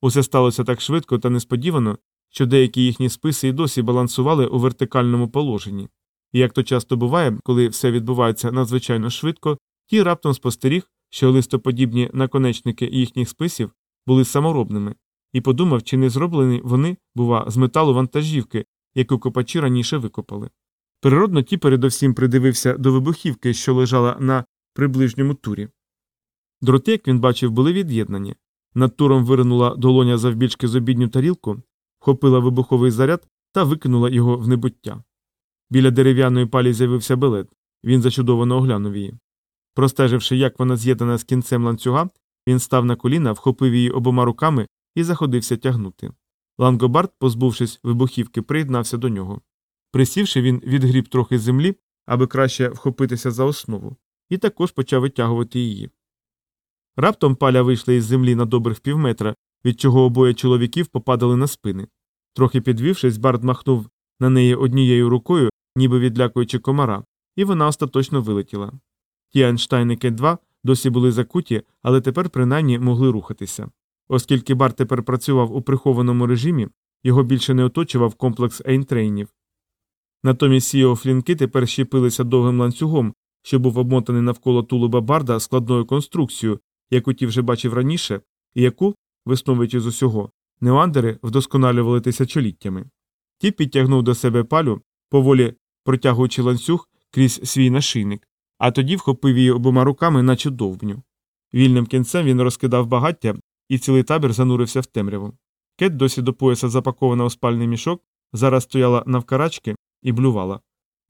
Усе сталося так швидко та несподівано, що деякі їхні списи й досі балансували у вертикальному положенні. І як то часто буває, коли все відбувається надзвичайно швидко, ті раптом спостеріг, що листоподібні наконечники їхніх списів були саморобними, і подумав, чи не зроблені вони, бува, з металу вантажівки, яку копачі раніше викопали. Природно, ті передовсім придивився до вибухівки, що лежала на приближньому турі. Дроти, як він бачив, були від'єднані. Над туром виринула долоня завбільшки з обідню тарілку, вхопила вибуховий заряд та викинула його в небуття. Біля дерев'яної палі з'явився белет, він зачудовано оглянув її. Простеживши, як вона з'єднана з кінцем ланцюга, він став на коліна, вхопив її обома руками і заходився тягнути. Лангобард, позбувшись вибухівки, приєднався до нього. Присівши, він відгріб трохи землі, аби краще вхопитися за основу, і також почав витягувати її. Раптом паля вийшла із землі на добрих півметра, від чого обоє чоловіків попадали на спини. Трохи підвівшись, Бард махнув на неї однією рукою, ніби відлякуючи комара, і вона остаточно вилетіла. Ті Айнштайники 2 досі були закуті, але тепер принаймні могли рухатися. Оскільки Барт тепер працював у прихованому режимі, його більше не оточував комплекс ейнтрейнів. Натомість його флінки тепер щепилися довгим ланцюгом, що був обмотаний навколо тулуба барда складною конструкцією, яку ті вже бачив раніше, і яку, висновуючи з усього, неандери вдосконалювали тисячоліттями. Ті підтягнув до себе палю, поволі протягуючи ланцюг крізь свій нашийник, а тоді вхопив її обома руками, наче довбню. Вільним кінцем він розкидав багаття, і цілий табір занурився в темряву. Кет, досі до пояса запакована у спальний мішок, зараз стояла навкарачки і блювала.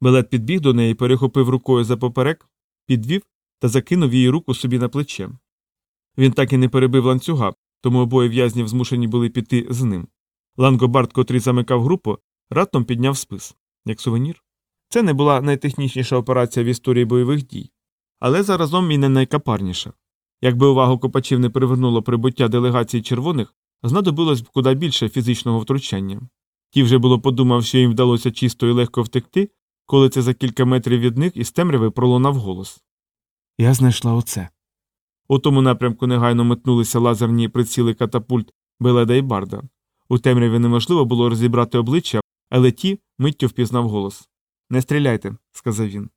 Белет підбіг до неї, перехопив рукою за поперек, підвів та закинув її руку собі на плече. Він так і не перебив ланцюга, тому обоє в'язнів змушені були піти з ним. Лангобард, котрий замикав групу, раптом підняв спис. Як сувенір? Це не була найтехнічніша операція в історії бойових дій, але заразом і не найкапарніша. Якби увагу копачів не привернуло прибуття делегації червоних, знадобилось б куди більше фізичного втручання. Ті вже було подумав, що їм вдалося чисто і легко втекти, коли це за кілька метрів від них із темряви пролунав голос. Я знайшла оце. У тому напрямку негайно метнулися лазерні приціли катапульт Беледа і Барда. У темряві неможливо було розібрати обличчя, але ті миттю впізнав голос. Не стріляйте, сказав він.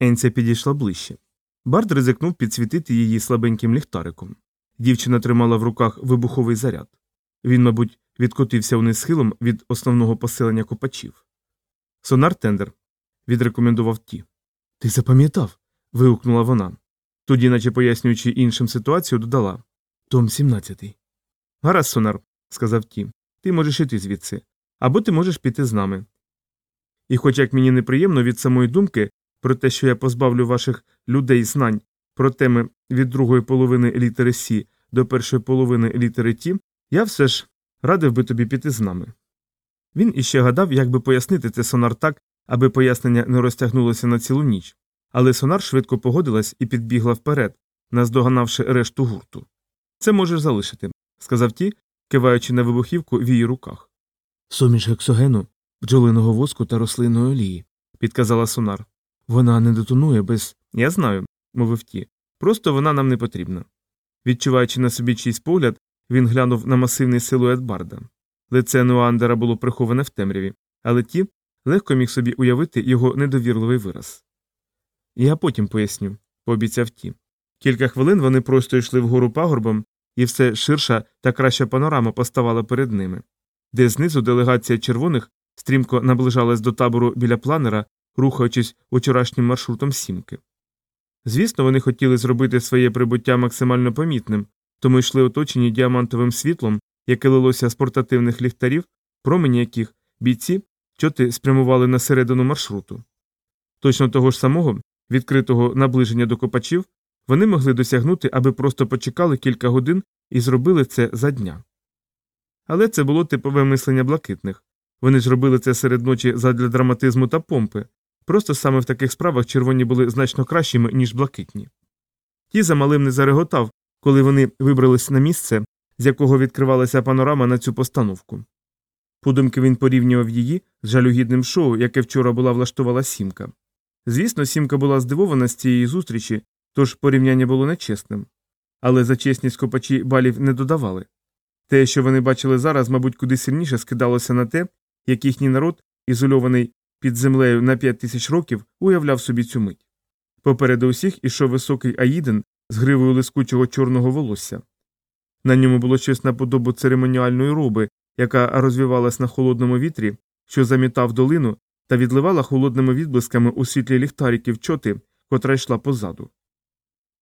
Енця підійшла ближче. Бард ризикнув підсвітити її слабеньким ліхтариком. Дівчина тримала в руках вибуховий заряд. Він, мабуть, відкотився униз схилом від основного поселення копачів. Сонар тендер. відрекомендував ті. Ти запам'ятав. вигукнула вона. Тоді, наче пояснюючи іншим ситуацію, додала Том 17. Гаразд, сонар, сказав ті. Ти можеш іти звідси. Або ти можеш піти з нами. І хоч як мені неприємно від самої думки про те, що я позбавлю ваших людей знань про теми від другої половини літери Сі до першої половини літери Ті, я все ж радив би тобі піти з нами. Він іще гадав, як би пояснити це сонар так, аби пояснення не розтягнулося на цілу ніч, але сонар швидко погодилась і підбігла вперед, наздоганавши решту гурту. Це можеш залишити, сказав ті, киваючи на вибухівку в її руках. Суміш гексогену, бджолиного воску та рослинної олії, підказала сонар. вона не детонує без. Я знаю, мовив ті. Просто вона нам не потрібна. Відчуваючи на собі чийсь погляд, він глянув на масивний силует барда. Лице Нуандера було приховане в темряві, але ті легко міг собі уявити його недовірливий вираз. Я потім поясню, пообіцяв ті. Кілька хвилин вони просто йшли вгору пагорбом, і все ширша та краща панорама поставала перед ними, де знизу делегація червоних стрімко наближалась до табору біля планера, рухаючись учорашнім маршрутом сімки. Звісно, вони хотіли зробити своє прибуття максимально помітним, тому йшли оточені діамантовим світлом, яке лилося з портативних ліхтарів, промені яких бійці чоти спрямували на середину маршруту. Точно того ж самого, відкритого наближення до копачів, вони могли досягнути, аби просто почекали кілька годин і зробили це за дня. Але це було типове мислення блакитних. Вони ж робили це серед ночі задля драматизму та помпи, просто саме в таких справах червоні були значно кращими, ніж блакитні. Ті замалим не зареготав, коли вони вибрались на місце, з якого відкривалася панорама на цю постановку. Подумки він порівнював її з жалюгідним шоу, яке вчора була влаштувала сімка. Звісно, сімка була здивована з цієї зустрічі, тож порівняння було нечесним. Але за чесність копачі балів не додавали. Те, що вони бачили зараз, мабуть, куди сильніше скидалося на те, як їхній народ, ізольований під землею на п'ять тисяч років, уявляв собі цю мить. Попереду усіх ішов високий Аїден з гривою лискучого чорного волосся. На ньому було щось наподобу церемоніальної роби, яка розвівалась на холодному вітрі, що замітав долину та відливала холодними відблисками у світлі ліхтариків чоти, котра йшла позаду.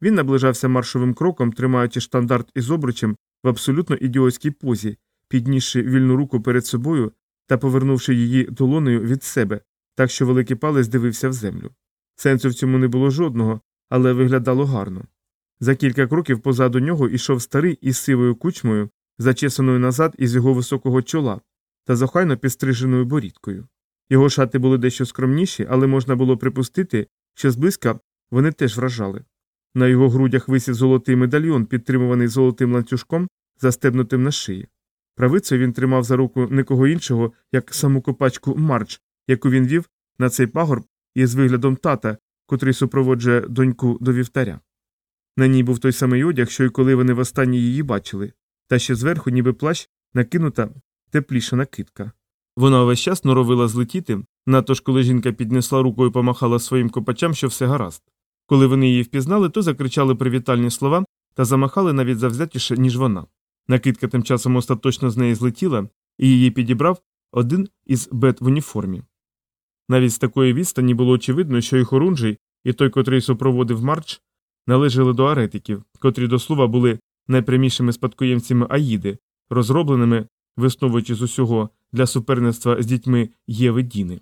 Він наближався маршовим кроком, тримаючи штандарт із обручем в абсолютно ідіотській позі, піднісши вільну руку перед собою та повернувши її долонею від себе, так що великий палець дивився в землю. Сенсу в цьому не було жодного, але виглядало гарно. За кілька кроків позаду нього йшов старий із сивою кучмою, зачесаною назад із його високого чола та захайно підстриженою борідкою. Його шати були дещо скромніші, але можна було припустити, що зблизька вони теж вражали. На його грудях висів золотий медальйон, підтримуваний золотим ланцюжком, застебнутим на шиї. Правицею він тримав за руку нікого іншого, як саму копачку Марч, яку він вів на цей пагорб із виглядом тата, котрий супроводжує доньку до вівтаря. На ній був той самий одяг, що й коли вони востаннє її бачили, та ще зверху, ніби плащ, накинута тепліша накидка. Вона увесь час норовила злетіти, надто ж коли жінка піднесла руку і помахала своїм копачам, що все гаразд. Коли вони її впізнали, то закричали привітальні слова та замахали навіть завзятіше, ніж вона. Накидка тим часом остаточно з неї злетіла, і її підібрав один із бет в уніформі. Навіть з такої відстані було очевидно, що і хорунжий, і той, котрий супроводив марч, належали до аретиків, котрі до слова були найпрямішими спадкоємцями Аїди, розробленими, висновуючи з усього для суперництва з дітьми Єви Діни.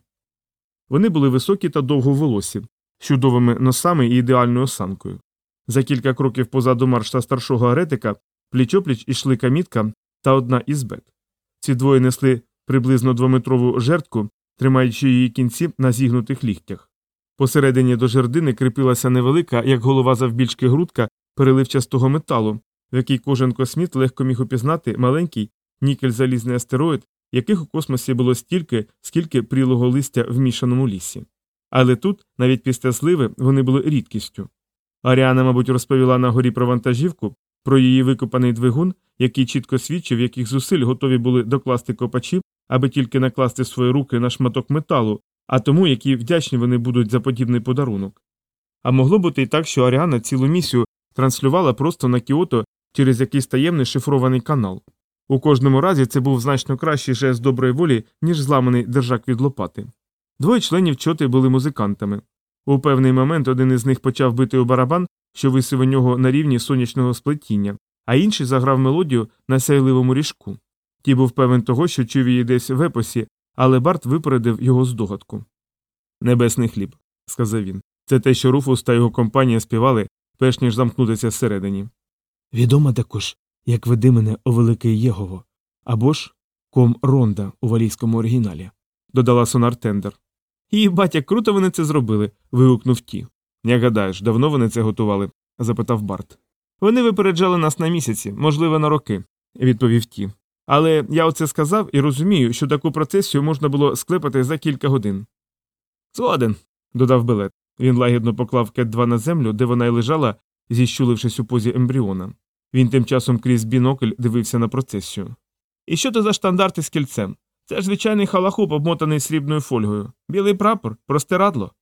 Вони були високі та довговолосі, з чудовими носами і ідеальною осанкою. За кілька кроків позаду марш та старшого аретика пліч-опліч ішли камітка та одна із бет. Ці двоє несли приблизно двометрову жертку, тримаючи її кінці на зігнутих ліктях. Посередині до жердини кріпилася невелика, як голова завбільшки грудка переливчастого металу, в який кожен косміт легко міг упізнати маленький нікель залізний астероїд, яких у космосі було стільки, скільки прілого листя в мішаному лісі. Але тут, навіть після сливи, вони були рідкістю. Аріана, мабуть, розповіла на горі про вантажівку, про її викопаний двигун, який чітко свідчив, яких зусиль готові були докласти копачі, аби тільки накласти свої руки на шматок металу, а тому, які вдячні вони будуть за подібний подарунок. А могло бути і так, що Аріана цілу місію транслювала просто на Кіото через якийсь таємний шифрований канал. У кожному разі це був значно кращий жест доброї волі, ніж зламаний держак від лопати. Двоє членів чоти були музикантами. У певний момент один із них почав бити у барабан, що висив у нього на рівні сонячного сплетіння, а інший заграв мелодію на сяйливому ріжку. Ті був певен того, що чув її десь в епосі, але Барт випередив його здогадку. Небесний хліб, сказав він. Це те, що Руфус та його компанія співали, перш ніж замкнутися всередині. Відома також, як веди мене о великий Єгово, або ж ком Ронда у валійському оригіналі. додала Сонар Тендер. І батя, круто вони це зробили. вигукнув ті. Як гадаєш, давно вони це готували? запитав Барт. Вони випереджали нас на місяці, можливо, на роки, відповів ті. Але я оце сказав і розумію, що таку процесію можна було склепати за кілька годин. Згоден, додав Белет. Він лагідно поклав кет 2 на землю, де вона й лежала, зіщулившись у позі ембріона. Він тим часом крізь бінокль дивився на процесію. І що то за штандарти з кільцем? Це ж звичайний халахуп, обмотаний срібною фольгою. Білий прапор, простирадло.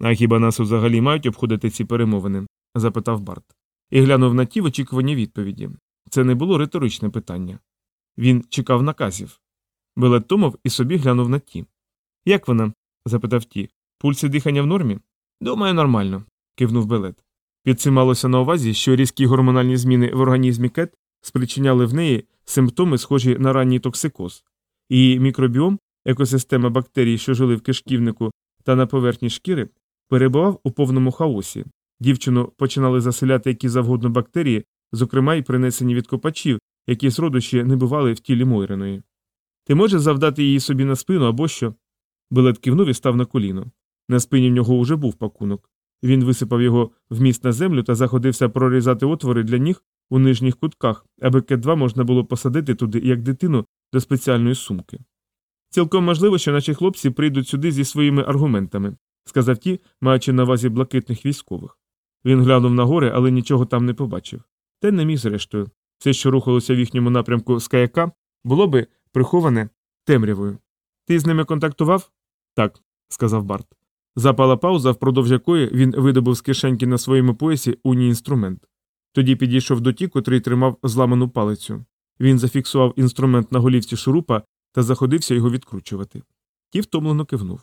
А хіба нас взагалі мають обходити ці перемовини? запитав Барт. І глянув на ті в очікуванні відповіді. Це не було риторичне питання. Він чекав наказів. Белет Томов і собі глянув на ті. Як вона? запитав ті. Пульс і дихання в нормі? Думаю, нормально, кивнув Белет. Під цим малося на увазі, що різкі гормональні зміни в організмі Кет спричиняли в неї симптоми, схожі на ранній токсикоз. Її мікробіом, екосистема бактерій, що жили в кишківнику та на поверхні шкіри, перебував у повному хаосі. Дівчину починали заселяти які завгодно бактерії, зокрема й принесені від копачів, які зроду ще не бували в тілі Мойриної. Ти можеш завдати її собі на спину або що? Белет кивнув і став на коліно. На спині в нього уже був пакунок. Він висипав його вміст на землю та заходився прорізати отвори для ніг у нижніх кутках, аби Кет-2 можна було посадити туди як дитину до спеціальної сумки. Цілком можливо, що наші хлопці прийдуть сюди зі своїми аргументами, сказав ті, маючи на увазі блакитних військових. Він глянув на гори, але нічого там не побачив. Те не міг зрештою. Все, що рухалося в їхньому напрямку з каяка, було би приховане темрявою. Ти з ними контактував? Так, сказав Барт. Запала пауза, впродовж якої він видобув з кишеньки на своєму поясі уні інструмент. Тоді підійшов до ті, котрий тримав зламану палицю. Він зафіксував інструмент на голівці шурупа та заходився його відкручувати. Ті втомлено кивнув.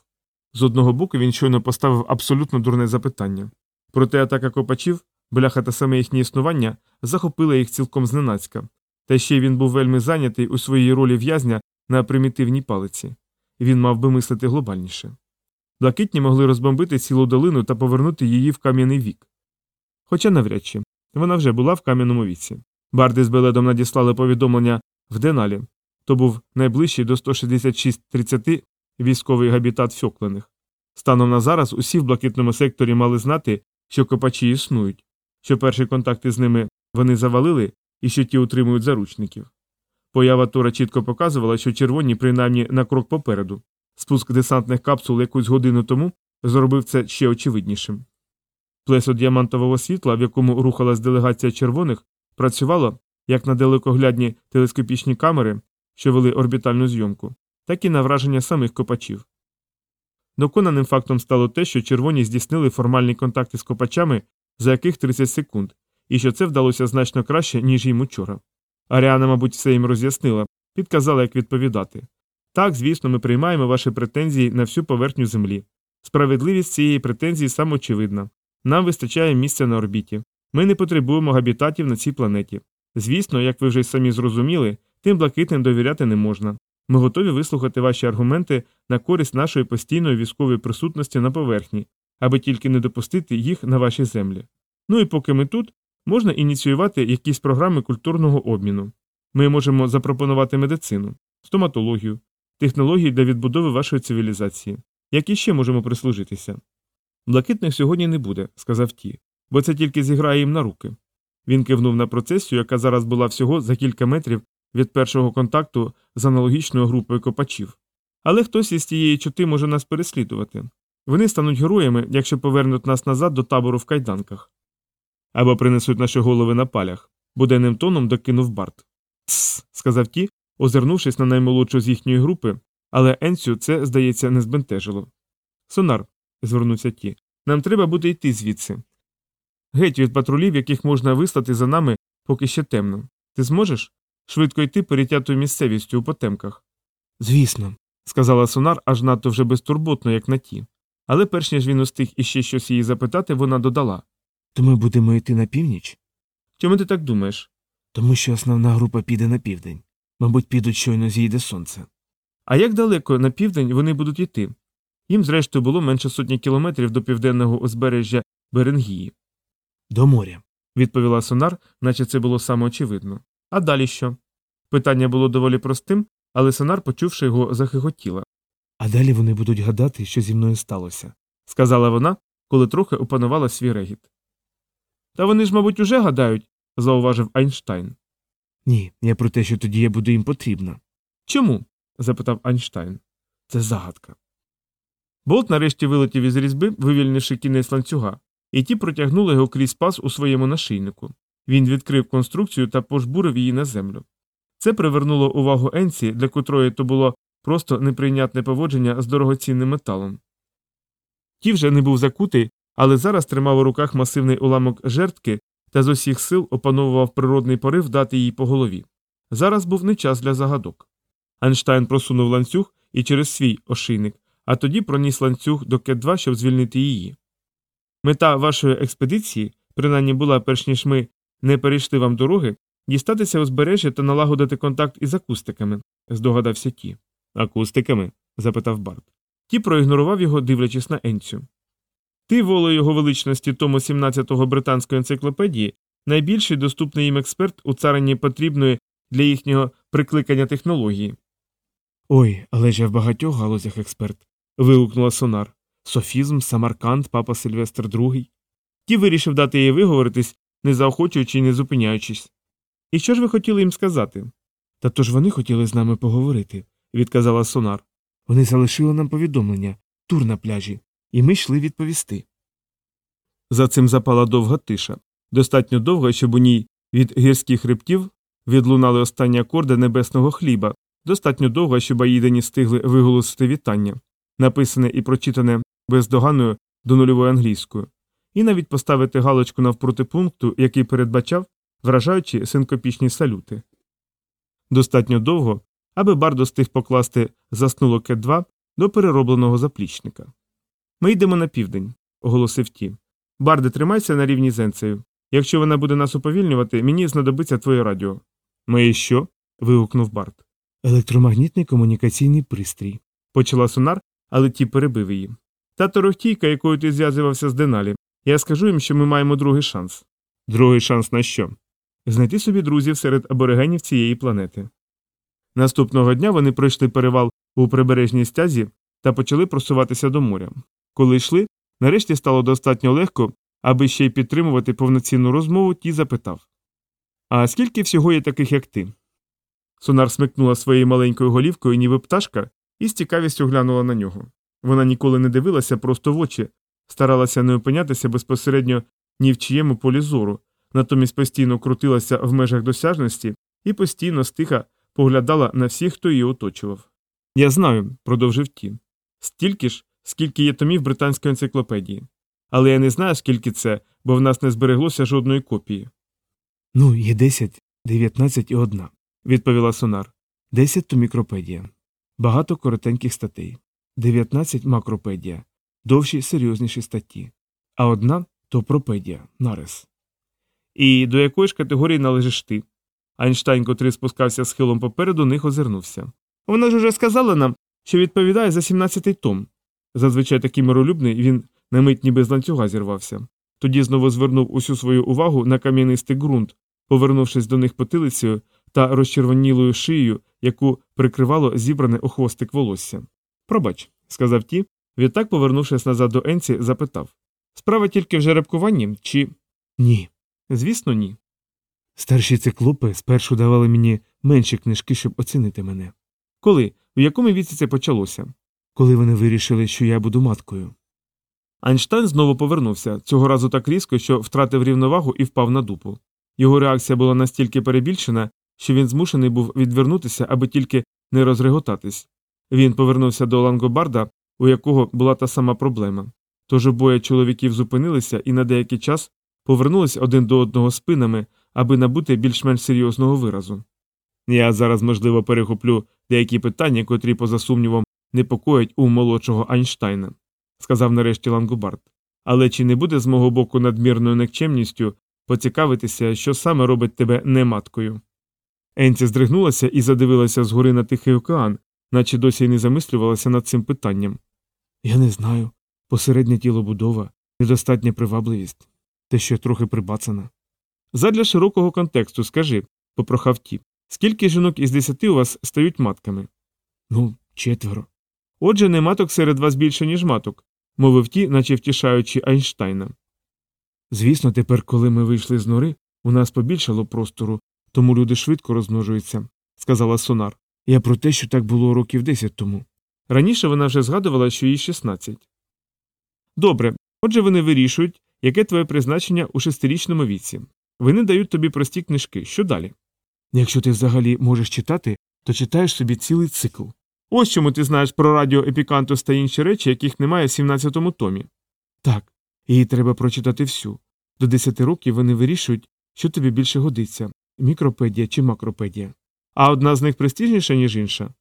З одного боку він щойно поставив абсолютно дурне запитання. Проте атака копачів, бляха та саме їхнє існування захопила їх цілком зненацька, та ще й він був вельми зайнятий у своїй ролі в'язня на примітивній палиці. Він мав би мислити глобальніше. Блакитні могли розбомбити цілу долину та повернути її в кам'яний вік. Хоча навряд чи вона вже була в кам'яному віці. Барди з Беледом надіслали повідомлення в Деналі. То був найближчий до 166-30 військовий габітат Фьоклених. Станом на зараз усі в блакитному секторі мали знати, що копачі існують, що перші контакти з ними вони завалили і що ті утримують заручників. Поява Тора чітко показувала, що червоні принаймні на крок попереду. Спуск десантних капсул якусь годину тому зробив це ще очевиднішим. Плесо діамантового світла, в якому рухалась делегація червоних, працювало як на далекоглядні телескопічні камери, що вели орбітальну зйомку, так і на враження самих копачів. Доконаним фактом стало те, що червоні здійснили формальні контакти з копачами за яких 30 секунд, і що це вдалося значно краще, ніж їм учора. Аріана, мабуть, все їм роз'яснила, підказала, як відповідати. Так, звісно, ми приймаємо ваші претензії на всю поверхню Землі. Справедливість цієї претензії самоочевидна. Нам вистачає місця на орбіті. Ми не потребуємо габітатів на цій планеті. Звісно, як ви вже й самі зрозуміли, тим блакитним довіряти не можна. Ми готові вислухати ваші аргументи на користь нашої постійної військової присутності на поверхні, аби тільки не допустити їх на ваші землі. Ну і поки ми тут, можна ініціювати якісь програми культурного обміну. Ми можемо запропонувати медицину, стоматологію, технології для відбудови вашої цивілізації. Як іще можемо прислужитися? Блакитних сьогодні не буде, сказав ті, бо це тільки зіграє їм на руки. Він кивнув на процесію, яка зараз була всього за кілька метрів від першого контакту з аналогічною групою копачів. Але хтось із тієї чоти може нас переслідувати. Вони стануть героями, якщо повернуть нас назад до табору в кайданках. Або принесуть наші голови на палях, буденним тоном докинув Барт. Тсс, сказав ті, озирнувшись на наймолодшу з їхньої групи, але Енцю це, здається, не збентежило. Сонар, звернувся ті, нам треба буде йти звідси. Геть від патрулів, яких можна вислати за нами, поки ще темно. Ти зможеш? Швидко йти перетятою місцевістю у потемках. Звісно, сказала Сонар аж надто вже безтурботно, як на ті. Але перш ніж він устиг іще щось її запитати, вона додала То ми будемо йти на північ? Чому ти так думаєш? Тому що основна група піде на південь. Мабуть, підуть щойно зійде сонце. А як далеко на південь вони будуть йти? Їм, зрештою, було менше сотні кілометрів до південного узбережжя Беренгії, До моря. відповіла Сонар, наче це було самоочевидно. А далі що? Питання було доволі простим, але Сонар, почувши його, захихотіла. А далі вони будуть гадати, що зі мною сталося. сказала вона, коли трохи опанувала свій регіт. Та вони ж, мабуть, уже гадають, зауважив Айнштайн. Ні, я про те, що тоді я буду їм потрібна. Чому? запитав Айнштайн. Це загадка. Болт нарешті вилетів із різьби, вивільнивши кінець ланцюга, і Ті протягнув його крізь пас у своєму нашийнику. Він відкрив конструкцію та пожбурив її на землю. Це привернуло увагу Енсі, для котрої то було просто неприйнятне поводження з дорогоцінним металом. Ті вже не був закутий, але зараз тримав у руках масивний уламок жертки та з усіх сил опановував природний порив дати їй по голові. Зараз був не час для загадок. Айнштайн просунув ланцюг і через свій ошийник, а тоді проніс ланцюг до Кет-2, щоб звільнити її. Мета вашої експедиції, принаймні була, перш ніж ми не перейшли вам дороги, дістатися узбережжя та налагодити контакт із акустиками, здогадався ті. Акустиками? запитав Барт. Ті проігнорував його, дивлячись на Енцю. Ти, волею його величності тому 17-го британської енциклопедії, найбільший доступний їм експерт у царині потрібної для їхнього прикликання технології. Ой, але ж я в багатьох галузях експерт. вигукнула Сонар. Софізм, Самарканд, папа Сильвестр II. Ті вирішив дати їй виговоритись, не заохочуючи і не зупиняючись. І що ж ви хотіли їм сказати? Та то ж вони хотіли з нами поговорити. відказала Сонар. Вони залишили нам повідомлення, тур на пляжі, і ми йшли відповісти. За цим запала довга тиша, достатньо довга, щоб у ній від гірських хребтів відлунали останні акорди небесного хліба, достатньо довга, щоб аїдені стигли виголосити вітання, написане і прочитане бездоганною до нульової англійською, і навіть поставити галочку навпроти пункту, який передбачав, вражаючи синкопічні салюти. Достатньо довго, аби Бардо стиг покласти заснуло Кет-2 до переробленого заплічника. Ми йдемо на південь, оголосив ті. Барде, тримайся на рівні з Енцею. Якщо вона буде нас уповільнювати, мені знадобиться твоє радіо. Моє що? вигукнув Барт. Електромагнітний комунікаційний пристрій. Почала Сонар, але ті перебив її. Та торохтійка, якою ти зв'язувався з Деналі. Я скажу їм, що ми маємо другий шанс. Другий шанс на що? Знайти собі друзів серед аборигенів цієї планети. Наступного дня вони пройшли перевал у прибережній стязі та почали просуватися до моря. Коли йшли, нарешті стало достатньо легко, аби ще й підтримувати повноцінну розмову, ті запитав А скільки всього є таких, як ти? Сонар смикнула своєю маленькою голівкою, ніби пташка, і з цікавістю глянула на нього. Вона ніколи не дивилася просто в очі, старалася не опинятися безпосередньо ні в чиєму полі зору, натомість постійно крутилася в межах досяжності і постійно стиха поглядала на всіх, хто її оточував. Я знаю, продовжив ті. Стільки ж, скільки є томів британської енциклопедії. Але я не знаю, скільки це, бо в нас не збереглося жодної копії, Ну, є 10, 19 і одна. відповіла Сонар. 10 то мікропедія. Багато коротеньких статей. 19 макропедія. Довші серйозніші статті. А одна то пропедія, нарис. І до якої ж категорії належиш ти? Айнштайн, котрий спускався схилом попереду, них озирнувся. Вона ж уже сказала нам, що відповідає за 17-й том. Зазвичай такий миролюбний він на мить ніби з ланцюга зірвався. Тоді знову звернув усю свою увагу на кам'янистий ґрунт, повернувшись до них потилицею та розчервонілою шиєю, яку прикривало зібране у хвостик волосся. Пробач, сказав ті, відтак, повернувшись назад до Енці, запитав Справа тільки в жеребкуванні чи. Ні. Звісно, ні. Старші циклопи спершу давали мені менші книжки, щоб оцінити мене. Коли? В якому віці це почалося? Коли вони вирішили, що я буду маткою. Айнштайн знову повернувся, цього разу так різко, що втратив рівновагу і впав на дупу. Його реакція була настільки перебільшена, що він змушений був відвернутися, аби тільки не розреготатись. Він повернувся до Лангобарда, у якого була та сама проблема. Тож обоє чоловіків зупинилися і на деякий час повернулись один до одного спинами, аби набути більш-менш серйозного виразу. Я зараз, можливо, перехоплю деякі питання, котрі, поза сумнівом, непокоїть у молодшого Айнштайна, сказав нарешті Лангобард. Але чи не буде з мого боку надмірною никчемністю поцікавитися, що саме робить тебе не маткою? Енці здригнулася і задивилася згори на Тихий океан, наче досі й не замислювалася над цим питанням. Я не знаю. Посередня тілобудова, недостатня привабливість, те, що трохи прибацана. Задля широкого контексту скажи, попрохав ті, скільки жінок із десяти у вас стають матками? Ну, четверо. Отже, не маток серед вас більше, ніж маток, мовив ті, наче втішаючи Айнштайна. Звісно, тепер, коли ми вийшли з нори, у нас побільшало простору, тому люди швидко розмножуються, сказала Сонар. Я про те, що так було років десять тому. Раніше вона вже згадувала, що їй 16. Добре, отже, вони вирішують, яке твоє призначення у шестирічному віці. Вони дають тобі прості книжки. Що далі? Якщо ти взагалі можеш читати, то читаєш собі цілий цикл. Ось чому ти знаєш про радіо Епікантус та інші речі, яких немає в 17-му томі. Так, її треба прочитати всю. До десяти років вони вирішують, що тобі більше годиться мікропедія чи макропедія. А одна з них престижніша, ніж інша.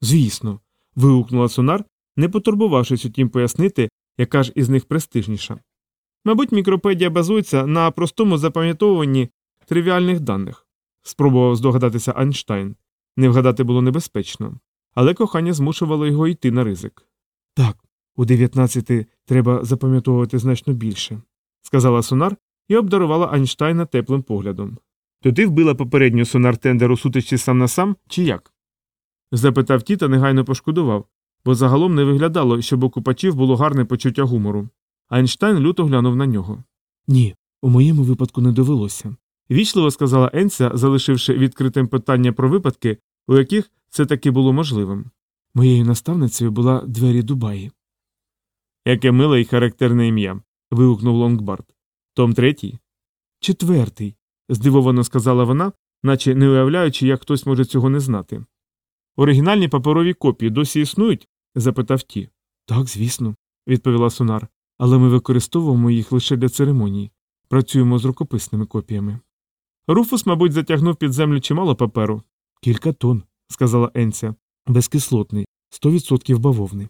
Звісно, вигукнула Сонар, не потурбувавшись утім пояснити, яка ж із них престижніша. Мабуть, мікропедія базується на простому запам'ятовуванні тривіальних даних, спробував здогадатися Айнштайн. Не вгадати було небезпечно, але кохання змушувало його йти на ризик. Так, у 19 треба запам'ятовувати значно більше, сказала Сонар і обдарувала Айнштайна теплим поглядом. То вбила попередню сонар тендер у сутичці сам на сам, чи як? запитав ті та негайно пошкодував, бо загалом не виглядало, щоб у купачів було гарне почуття гумору. Айнштайн люто глянув на нього. Ні, у моєму випадку не довелося. Вічливо сказала Енця, залишивши відкритим питання про випадки, у яких це таки було можливим. Моєю наставницею була двері Дубаї. Яке миле і характерне ім'я. вигукнув Лонгбард. Том третій. Четвертий. Здивовано сказала вона, наче не уявляючи, як хтось може цього не знати. Оригінальні паперові копії досі існують? запитав ті. Так, звісно, відповіла Сонар. але ми використовуємо їх лише для церемоній. Працюємо з рукописними копіями. Руфус, мабуть, затягнув під землю чимало паперу. Кілька тонн, сказала Енця. безкислотний, 100% бавовни.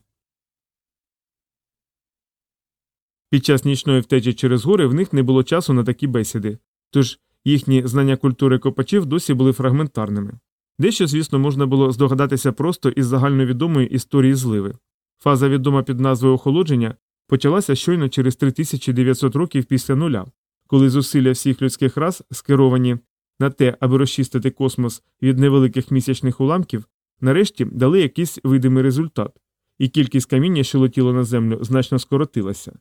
Під час нічної втечі через гори в них не було часу на такі бесіди, тож їхні знання культури копачів досі були фрагментарними. Дещо, звісно, можна було здогадатися просто із загальновідомої історії зливи. Фаза відома під назвою охолодження почалася щойно через 3900 років після нуля, коли зусилля всіх людських рас, скеровані на те, аби розчистити космос від невеликих місячних уламків, нарешті дали якийсь видимий результат, і кількість каміння, що летіло на землю, значно скоротилася.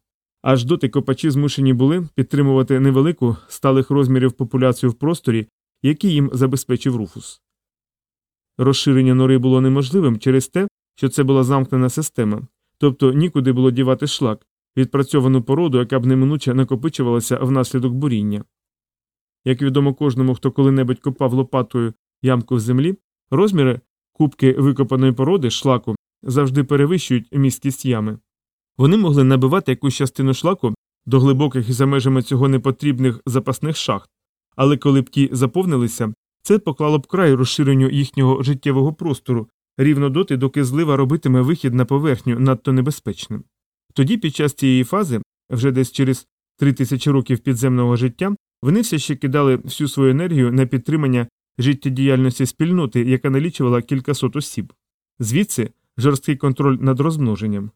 Аж доти копачі змушені були підтримувати невелику сталих розмірів популяцію в просторі, який їм забезпечив руфус. Розширення нори було неможливим через те, що це була замкнена система, тобто нікуди було дівати шлак, відпрацьовану породу, яка б неминуче накопичувалася внаслідок буріння. Як відомо кожному, хто коли-небудь копав лопатою ямку в землі, розміри кубки викопаної породи шлаку завжди перевищують місткість ями. Вони могли набивати якусь частину шлаку до глибоких і за межами цього непотрібних запасних шахт, але коли б ті заповнилися, це поклало б край розширенню їхнього життєвого простору рівно доти, доки злива робитиме вихід на поверхню надто небезпечним. Тоді, під час цієї фази, вже десь через три тисячі років підземного життя, вони все ще кидали всю свою енергію на підтримання життєдіяльності спільноти, яка налічувала кількасот осіб. Звідси жорсткий контроль над розмноженням.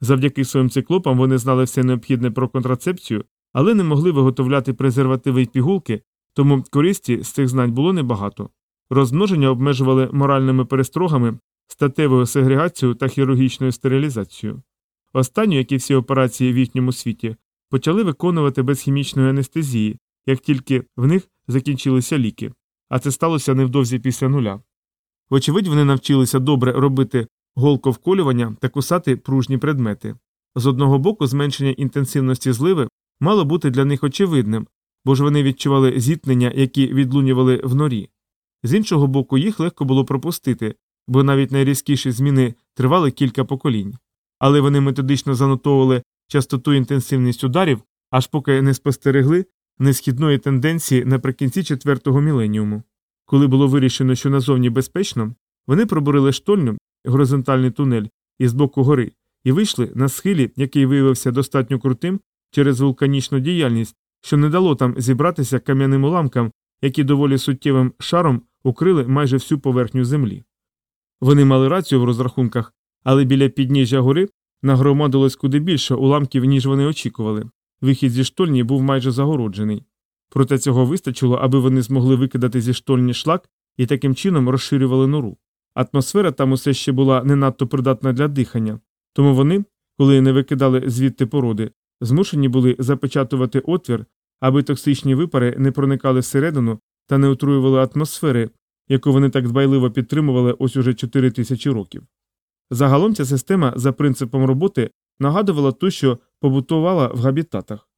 Завдяки своїм циклопам вони знали все необхідне про контрацепцію, але не могли виготовляти презервативи й пігулки, тому користі з цих знань було небагато. Розмноження обмежували моральними перестрогами, статевою сегрегацією та хірургічною стерилізацією. Останню, як і всі операції в їхньому світі, почали виконувати без хімічної анестезії, як тільки в них закінчилися ліки, а це сталося невдовзі після нуля. Вочевидь, вони навчилися добре робити голковколювання та кусати пружні предмети. З одного боку, зменшення інтенсивності зливи мало бути для них очевидним, бо ж вони відчували зіткнення, які відлунювали в норі. З іншого боку, їх легко було пропустити, бо навіть найрізкіші зміни тривали кілька поколінь. Але вони методично занотовували частоту інтенсивність ударів, аж поки не спостерегли несхідної тенденції наприкінці четвертого міленіуму. Коли було вирішено, що назовні безпечно, вони пробурили штольню горизонтальний тунель із боку гори і вийшли на схилі, який виявився достатньо крутим через вулканічну діяльність, що не дало там зібратися кам'яним уламкам, які доволі суттєвим шаром укрили майже всю поверхню землі. Вони мали рацію в розрахунках, але біля підніжжя гори нагромадилось куди більше уламків, ніж вони очікували. Вихід зі штольні був майже загороджений. Проте цього вистачило, аби вони змогли викидати зі штольні шлак і таким чином розширювали нору. Атмосфера там усе ще була не надто придатна для дихання, тому вони, коли не викидали звідти породи, змушені були запечатувати отвір, аби токсичні випари не проникали всередину та не отруювали атмосфери, яку вони так дбайливо підтримували ось уже 4 тисячі років. Загалом ця система за принципом роботи нагадувала ту, що побутувала в габітатах.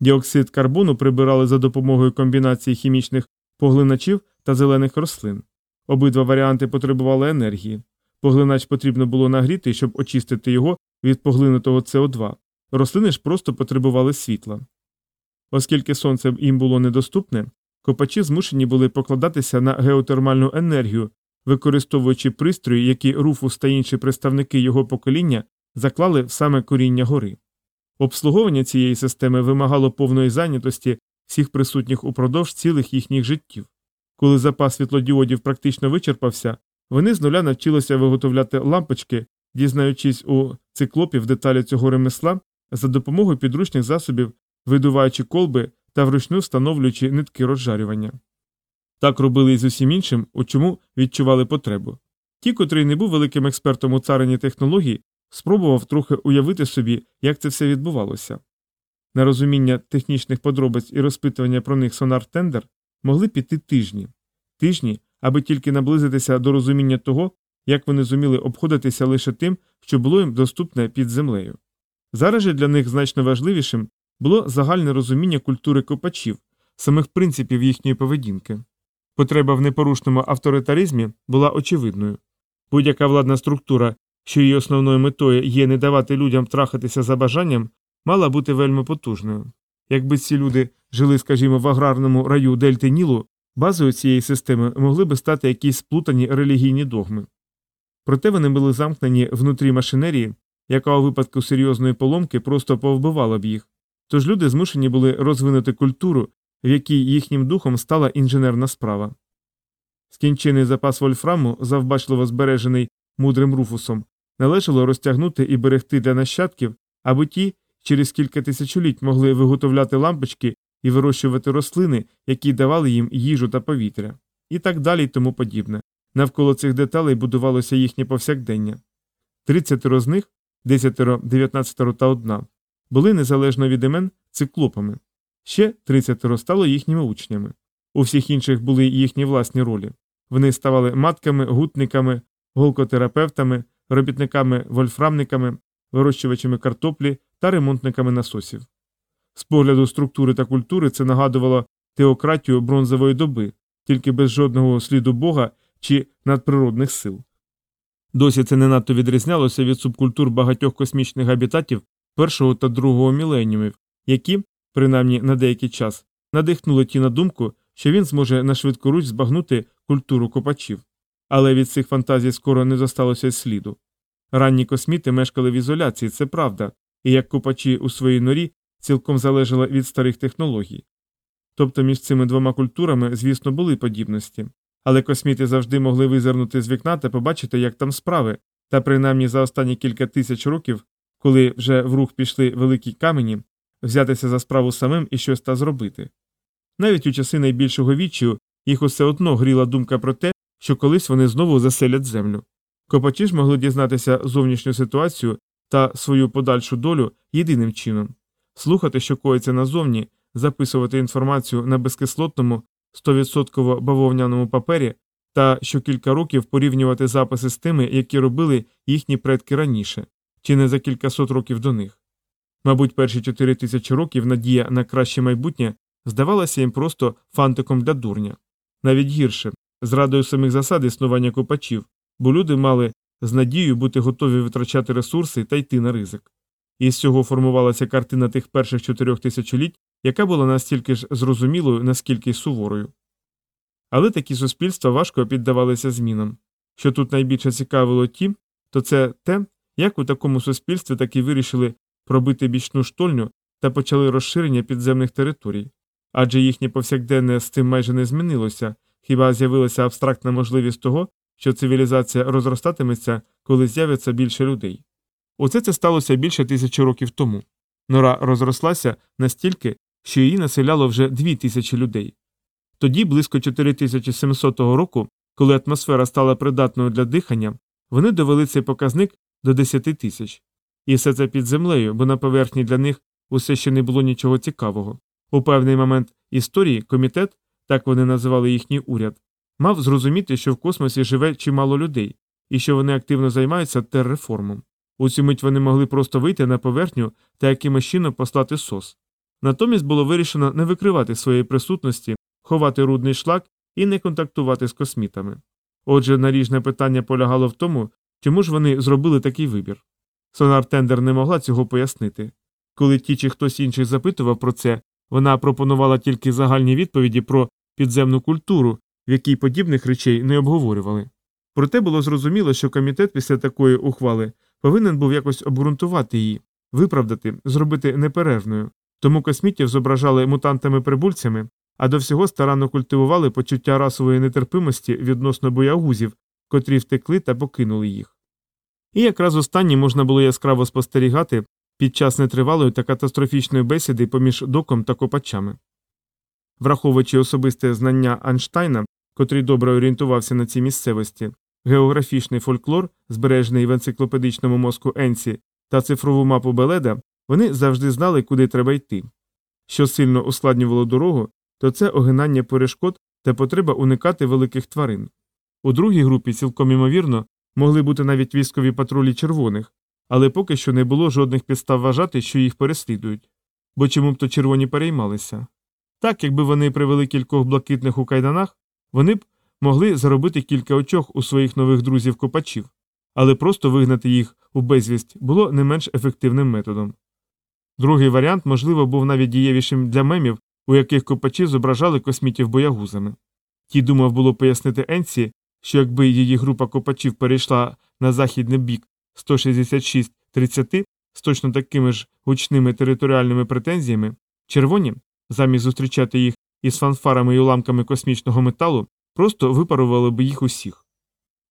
Діоксид карбону прибирали за допомогою комбінації хімічних поглиначів та зелених рослин. Обидва варіанти потребували енергії. Поглинач потрібно було нагріти, щоб очистити його від поглинутого СО2. Рослини ж просто потребували світла. Оскільки сонце їм було недоступне, копачі змушені були покладатися на геотермальну енергію, використовуючи пристрої, які Руфус та інші представники його покоління заклали в саме коріння гори. Обслуговування цієї системи вимагало повної зайнятості всіх присутніх упродовж цілих їхніх життів. Коли запас світлодіодів практично вичерпався, вони з нуля навчилися виготовляти лампочки, дізнаючись у циклопів деталі цього ремесла за допомогою підручних засобів, видуваючи колби та вручну встановлюючи нитки розжарювання. Так робили і з усім іншим, у чому відчували потребу. Ті, котрий не був великим експертом у царині технологій, спробував трохи уявити собі, як це все відбувалося. На розуміння технічних подробиць і розпитування про них сонар тендер могли піти тижні, тижні, аби тільки наблизитися до розуміння того, як вони зуміли обходитися лише тим, що було їм доступне під землею. Зараз же для них значно важливішим було загальне розуміння культури копачів, самих принципів їхньої поведінки. Потреба в непорушному авторитаризмі була очевидною. Будь-яка владна структура, що її основною метою є не давати людям трахатися за бажанням, мала бути вельми потужною. Якби ці люди жили, скажімо, в аграрному раю Дельти Нілу, базою цієї системи могли би стати якісь сплутані релігійні догми. Проте вони були замкнені внутрі машинерії, яка у випадку серйозної поломки просто повбивала б їх. Тож люди змушені були розвинути культуру, в якій їхнім духом стала інженерна справа. Скінчений запас вольфраму, завбачливо збережений мудрим руфусом, належало розтягнути і берегти для нащадків, аби ті через кілька тисячоліть могли виготовляти лампочки і вирощувати рослини, які давали їм їжу та повітря, і так далі й тому подібне. Навколо цих деталей будувалося їхнє повсякдення. Тридцятеро з них, десятеро, дев'ятнадцятеро та одна, були незалежно від імен циклопами. Ще тридцятеро стало їхніми учнями. У всіх інших були їхні власні ролі. Вони ставали матками, гутниками, голкотерапевтами, робітниками-вольфрамниками, вирощувачами картоплі та ремонтниками насосів. З погляду структури та культури це нагадувало теократію бронзової доби, тільки без жодного сліду Бога чи надприродних сил. Досі це не надто відрізнялося від субкультур багатьох космічних габітатів першого та другого міленіумів, які, принаймні на деякий час, надихнули ті на думку, що він зможе на швидкоруч збагнути культуру копачів. Але від цих фантазій скоро не зосталося сліду. Ранні косміти мешкали в ізоляції, це правда, і як копачі у своїй норі цілком залежали від старих технологій. Тобто між цими двома культурами, звісно, були подібності, але косміти завжди могли визирнути з вікна та побачити, як там справи, та принаймні за останні кілька тисяч років, коли вже в рух пішли великі камені, взятися за справу самим і щось та зробити. Навіть у часи найбільшого відчаю їх усе одно гріла думка про те, що колись вони знову заселять землю. Копачі ж могли дізнатися зовнішню ситуацію та свою подальшу долю єдиним чином слухати, що коїться назовні, записувати інформацію на безкислотному 100% бавовняному папері та що кілька років порівнювати записи з тими, які робили їхні предки раніше, чи не за кількасот років до них. Мабуть, перші чотири тисячі років надія на краще майбутнє здавалася їм просто фантиком для дурня. Навіть гірше, зрадою самих засад існування копачів, бо люди мали з надією бути готові витрачати ресурси та йти на ризик. І з цього формувалася картина тих перших чотирьох тисячоліть, яка була настільки ж зрозумілою, наскільки й суворою. Але такі суспільства важко піддавалися змінам. Що тут найбільше цікавило ті, то це те, як у такому суспільстві таки вирішили пробити бічну штольню та почали розширення підземних територій. Адже їхнє повсякденне з цим майже не змінилося, хіба з'явилася абстрактна можливість того, що цивілізація розростатиметься, коли з'явиться більше людей. Оце це сталося більше тисячі років тому. Нора розрослася настільки, що її населяло вже дві тисячі людей. Тоді, близько 4700 року, коли атмосфера стала придатною для дихання, вони довели цей показник до 10 тисяч. І все це під землею, бо на поверхні для них усе ще не було нічого цікавого. У певний момент історії комітет, так вони називали їхній уряд, мав зрозуміти, що в космосі живе чимало людей, і що вони активно займаються терреформом. У цю мить вони могли просто вийти на поверхню та якимось чином послати сос. Натомість було вирішено не викривати своєї присутності, ховати рудний шлак і не контактувати з космітами. Отже, наріжне питання полягало в тому, чому ж вони зробили такий вибір. Сонар Тендер не могла цього пояснити. Коли ті чи хтось інший запитував про це, вона пропонувала тільки загальні відповіді про підземну культуру, в якій подібних речей не обговорювали. Проте було зрозуміло, що комітет після такої ухвали повинен був якось обґрунтувати її, виправдати, зробити неперервною. Тому космітів зображали мутантами-прибульцями, а до всього старанно культивували почуття расової нетерпимості відносно боягузів, котрі втекли та покинули їх. І якраз останні можна було яскраво спостерігати під час нетривалої та катастрофічної бесіди поміж доком та копачами. Враховуючи особисте знання Айнштайна, котрий добре орієнтувався на цій місцевості, географічний фольклор, збережений в енциклопедичному мозку Енсі, та цифрову мапу Беледа, вони завжди знали, куди треба йти. Що сильно ускладнювало дорогу, то це огинання перешкод та потреба уникати великих тварин. У другій групі, цілком імовірно, могли бути навіть військові патрулі червоних, але поки що не було жодних підстав вважати, що їх переслідують. Бо чому б то червоні переймалися? Так, якби вони привели кількох блакитних у кайданах, вони б могли заробити кілька очок у своїх нових друзів копачів, але просто вигнати їх у безвість було не менш ефективним методом. Другий варіант, можливо, був навіть дієвішим для мемів, у яких копачі зображали космітів боягузами. Ті думав було пояснити Енсі, що якби її група копачів перейшла на західний бік 166-30 з точно такими ж гучними територіальними претензіями, червоні, замість зустрічати їх із фанфарами і уламками космічного металу, просто випарували б їх усіх.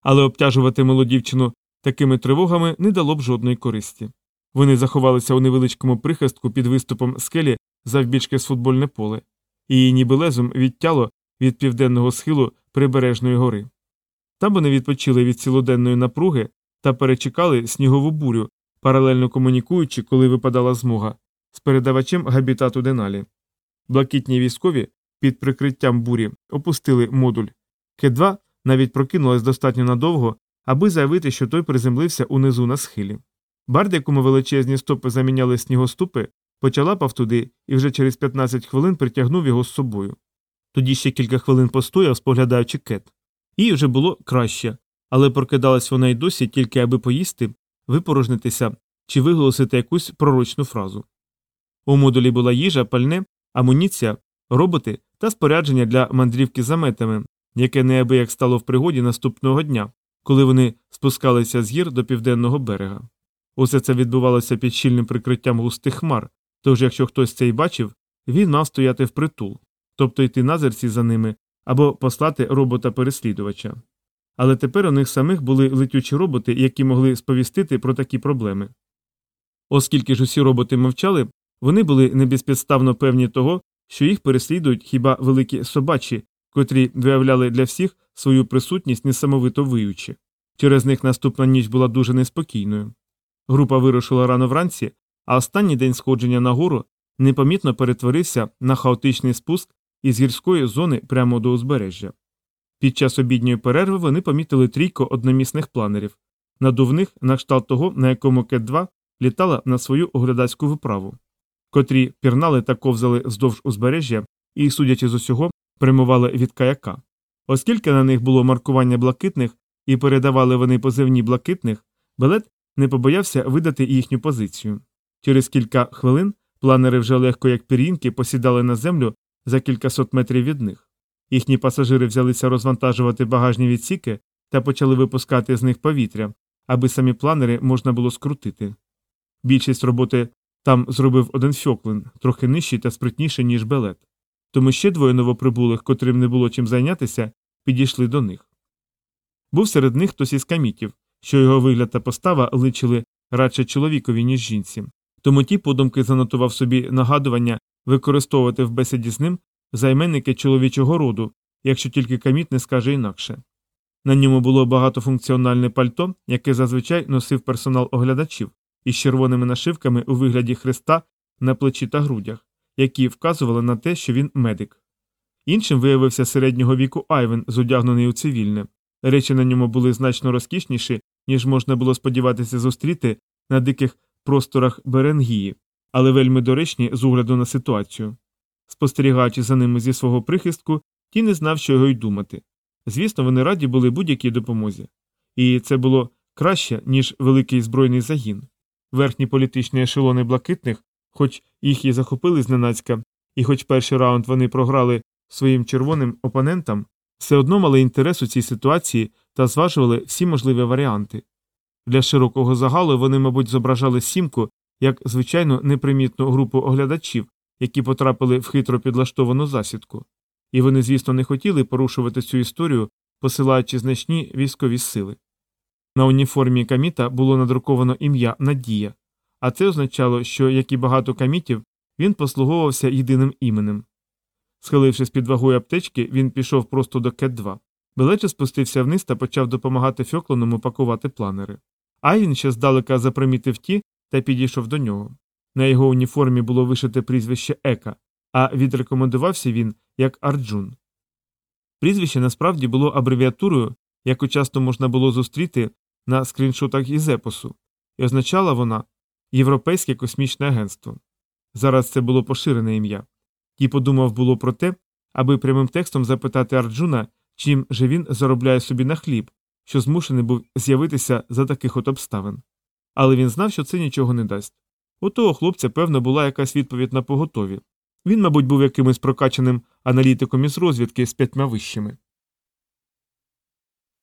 Але обтяжувати милу дівчину такими тривогами не дало б жодної користі. Вони заховалися у невеличкому прихистку під виступом скелі завбільшки з футбольне поле, і її ніби лезом відтяло від південного схилу прибережної гори. Там вони відпочили від цілоденної напруги та перечекали снігову бурю, паралельно комунікуючи, коли випадала змога, з передавачем габітату Деналі. Блакитні військові під прикриттям бурі опустили модуль. К2 навіть прокинулась достатньо надовго, аби заявити, що той приземлився унизу на схилі. Бард, якому величезні стопи заміняли снігоступи, почалапав туди і вже через 15 хвилин притягнув його з собою. Тоді ще кілька хвилин постояв, споглядаючи кет. Їй вже було краще, але прокидалась вона й досі тільки аби поїсти, випорожнитися чи виголосити якусь пророчну фразу. У модулі була їжа, пальне, амуніція, роботи та спорядження для мандрівки за метами, яке неабияк стало в пригоді наступного дня, коли вони спускалися з гір до південного берега. Усе це відбувалося під щільним прикриттям густих хмар, тож якщо хтось це й бачив, він мав стояти впритул, тобто йти назирці за ними або послати робота-переслідувача. Але тепер у них самих були летючі роботи, які могли сповістити про такі проблеми. Оскільки ж усі роботи мовчали, вони були небезпідставно певні того, що їх переслідують хіба великі собачі, котрі виявляли для всіх свою присутність несамовито виючи. Через них наступна ніч була дуже неспокійною. Група вирушила рано вранці, а останній день сходження на гору непомітно перетворився на хаотичний спуск із гірської зони прямо до узбережжя. Під час обідньої перерви вони помітили трійко одномісних планерів, надувних на кшталт того, на якому Кет-2 літала на свою оглядацьку виправу, котрі пірнали та ковзали вздовж узбережжя і, судячи з усього, прямували від каяка. Оскільки на них було маркування блакитних і передавали вони позивні блакитних, Белет не побоявся видати їхню позицію. Через кілька хвилин планери вже легко як пір'їнки посідали на землю за кількасот метрів від них. Їхні пасажири взялися розвантажувати багажні відсіки та почали випускати з них повітря, аби самі планери можна було скрутити. Більшість роботи там зробив один Фьоклин, трохи нижчий та спритніший, ніж белет. Тому ще двоє новоприбулих, котрим не було чим зайнятися, підійшли до них. Був серед них хтось із камітів, що його вигляд та постава личили радше чоловікові, ніж жінці. Тому ті подумки занотував собі нагадування використовувати в бесіді з ним займенники чоловічого роду, якщо тільки каміт не скаже інакше. На ньому було багатофункціональне пальто, яке зазвичай носив персонал оглядачів, із червоними нашивками у вигляді хреста на плечі та грудях, які вказували на те, що він медик. Іншим виявився середнього віку Айвен, зодягнений у цивільне. Речі на ньому були значно розкішніші, ніж можна було сподіватися зустріти на диких просторах Беренгії, але вельми доречні з огляду на ситуацію. Спостерігаючи за ними зі свого прихистку, ті не знав, що його й думати. Звісно, вони раді були будь-якій допомозі. І це було краще, ніж великий збройний загін. Верхні політичні ешелони блакитних, хоч їх і захопили зненацька, і хоч перший раунд вони програли своїм червоним опонентам, все одно мали інтерес у цій ситуації та зважували всі можливі варіанти. Для широкого загалу вони, мабуть, зображали сімку як звичайно непримітну групу оглядачів, які потрапили в хитро підлаштовану засідку. І вони, звісно, не хотіли порушувати цю історію, посилаючи значні військові сили. На уніформі каміта було надруковано ім'я Надія, а це означало, що, як і багато камітів, він послуговувався єдиним іменем. Схилившись під вагою аптечки, він пішов просто до кет 2 Белече спустився вниз та почав допомагати Фьокланому пакувати планери. Айвін ще здалека запримітив ті та підійшов до нього. На його уніформі було вишите прізвище Ека, а відрекомендувався він як Арджун. Прізвище насправді було абревіатурою, яку часто можна було зустріти на скріншотах із епосу, і означала вона Європейське космічне агентство. Зараз це було поширене ім'я. Ті подумав було про те, аби прямим текстом запитати Арджуна, чим же він заробляє собі на хліб, що змушений був з'явитися за таких от обставин. Але він знав, що це нічого не дасть. У того хлопця, певно, була якась відповідь на поготові. Він, мабуть, був якимось прокачаним аналітиком із розвідки з п'ятьма вищими.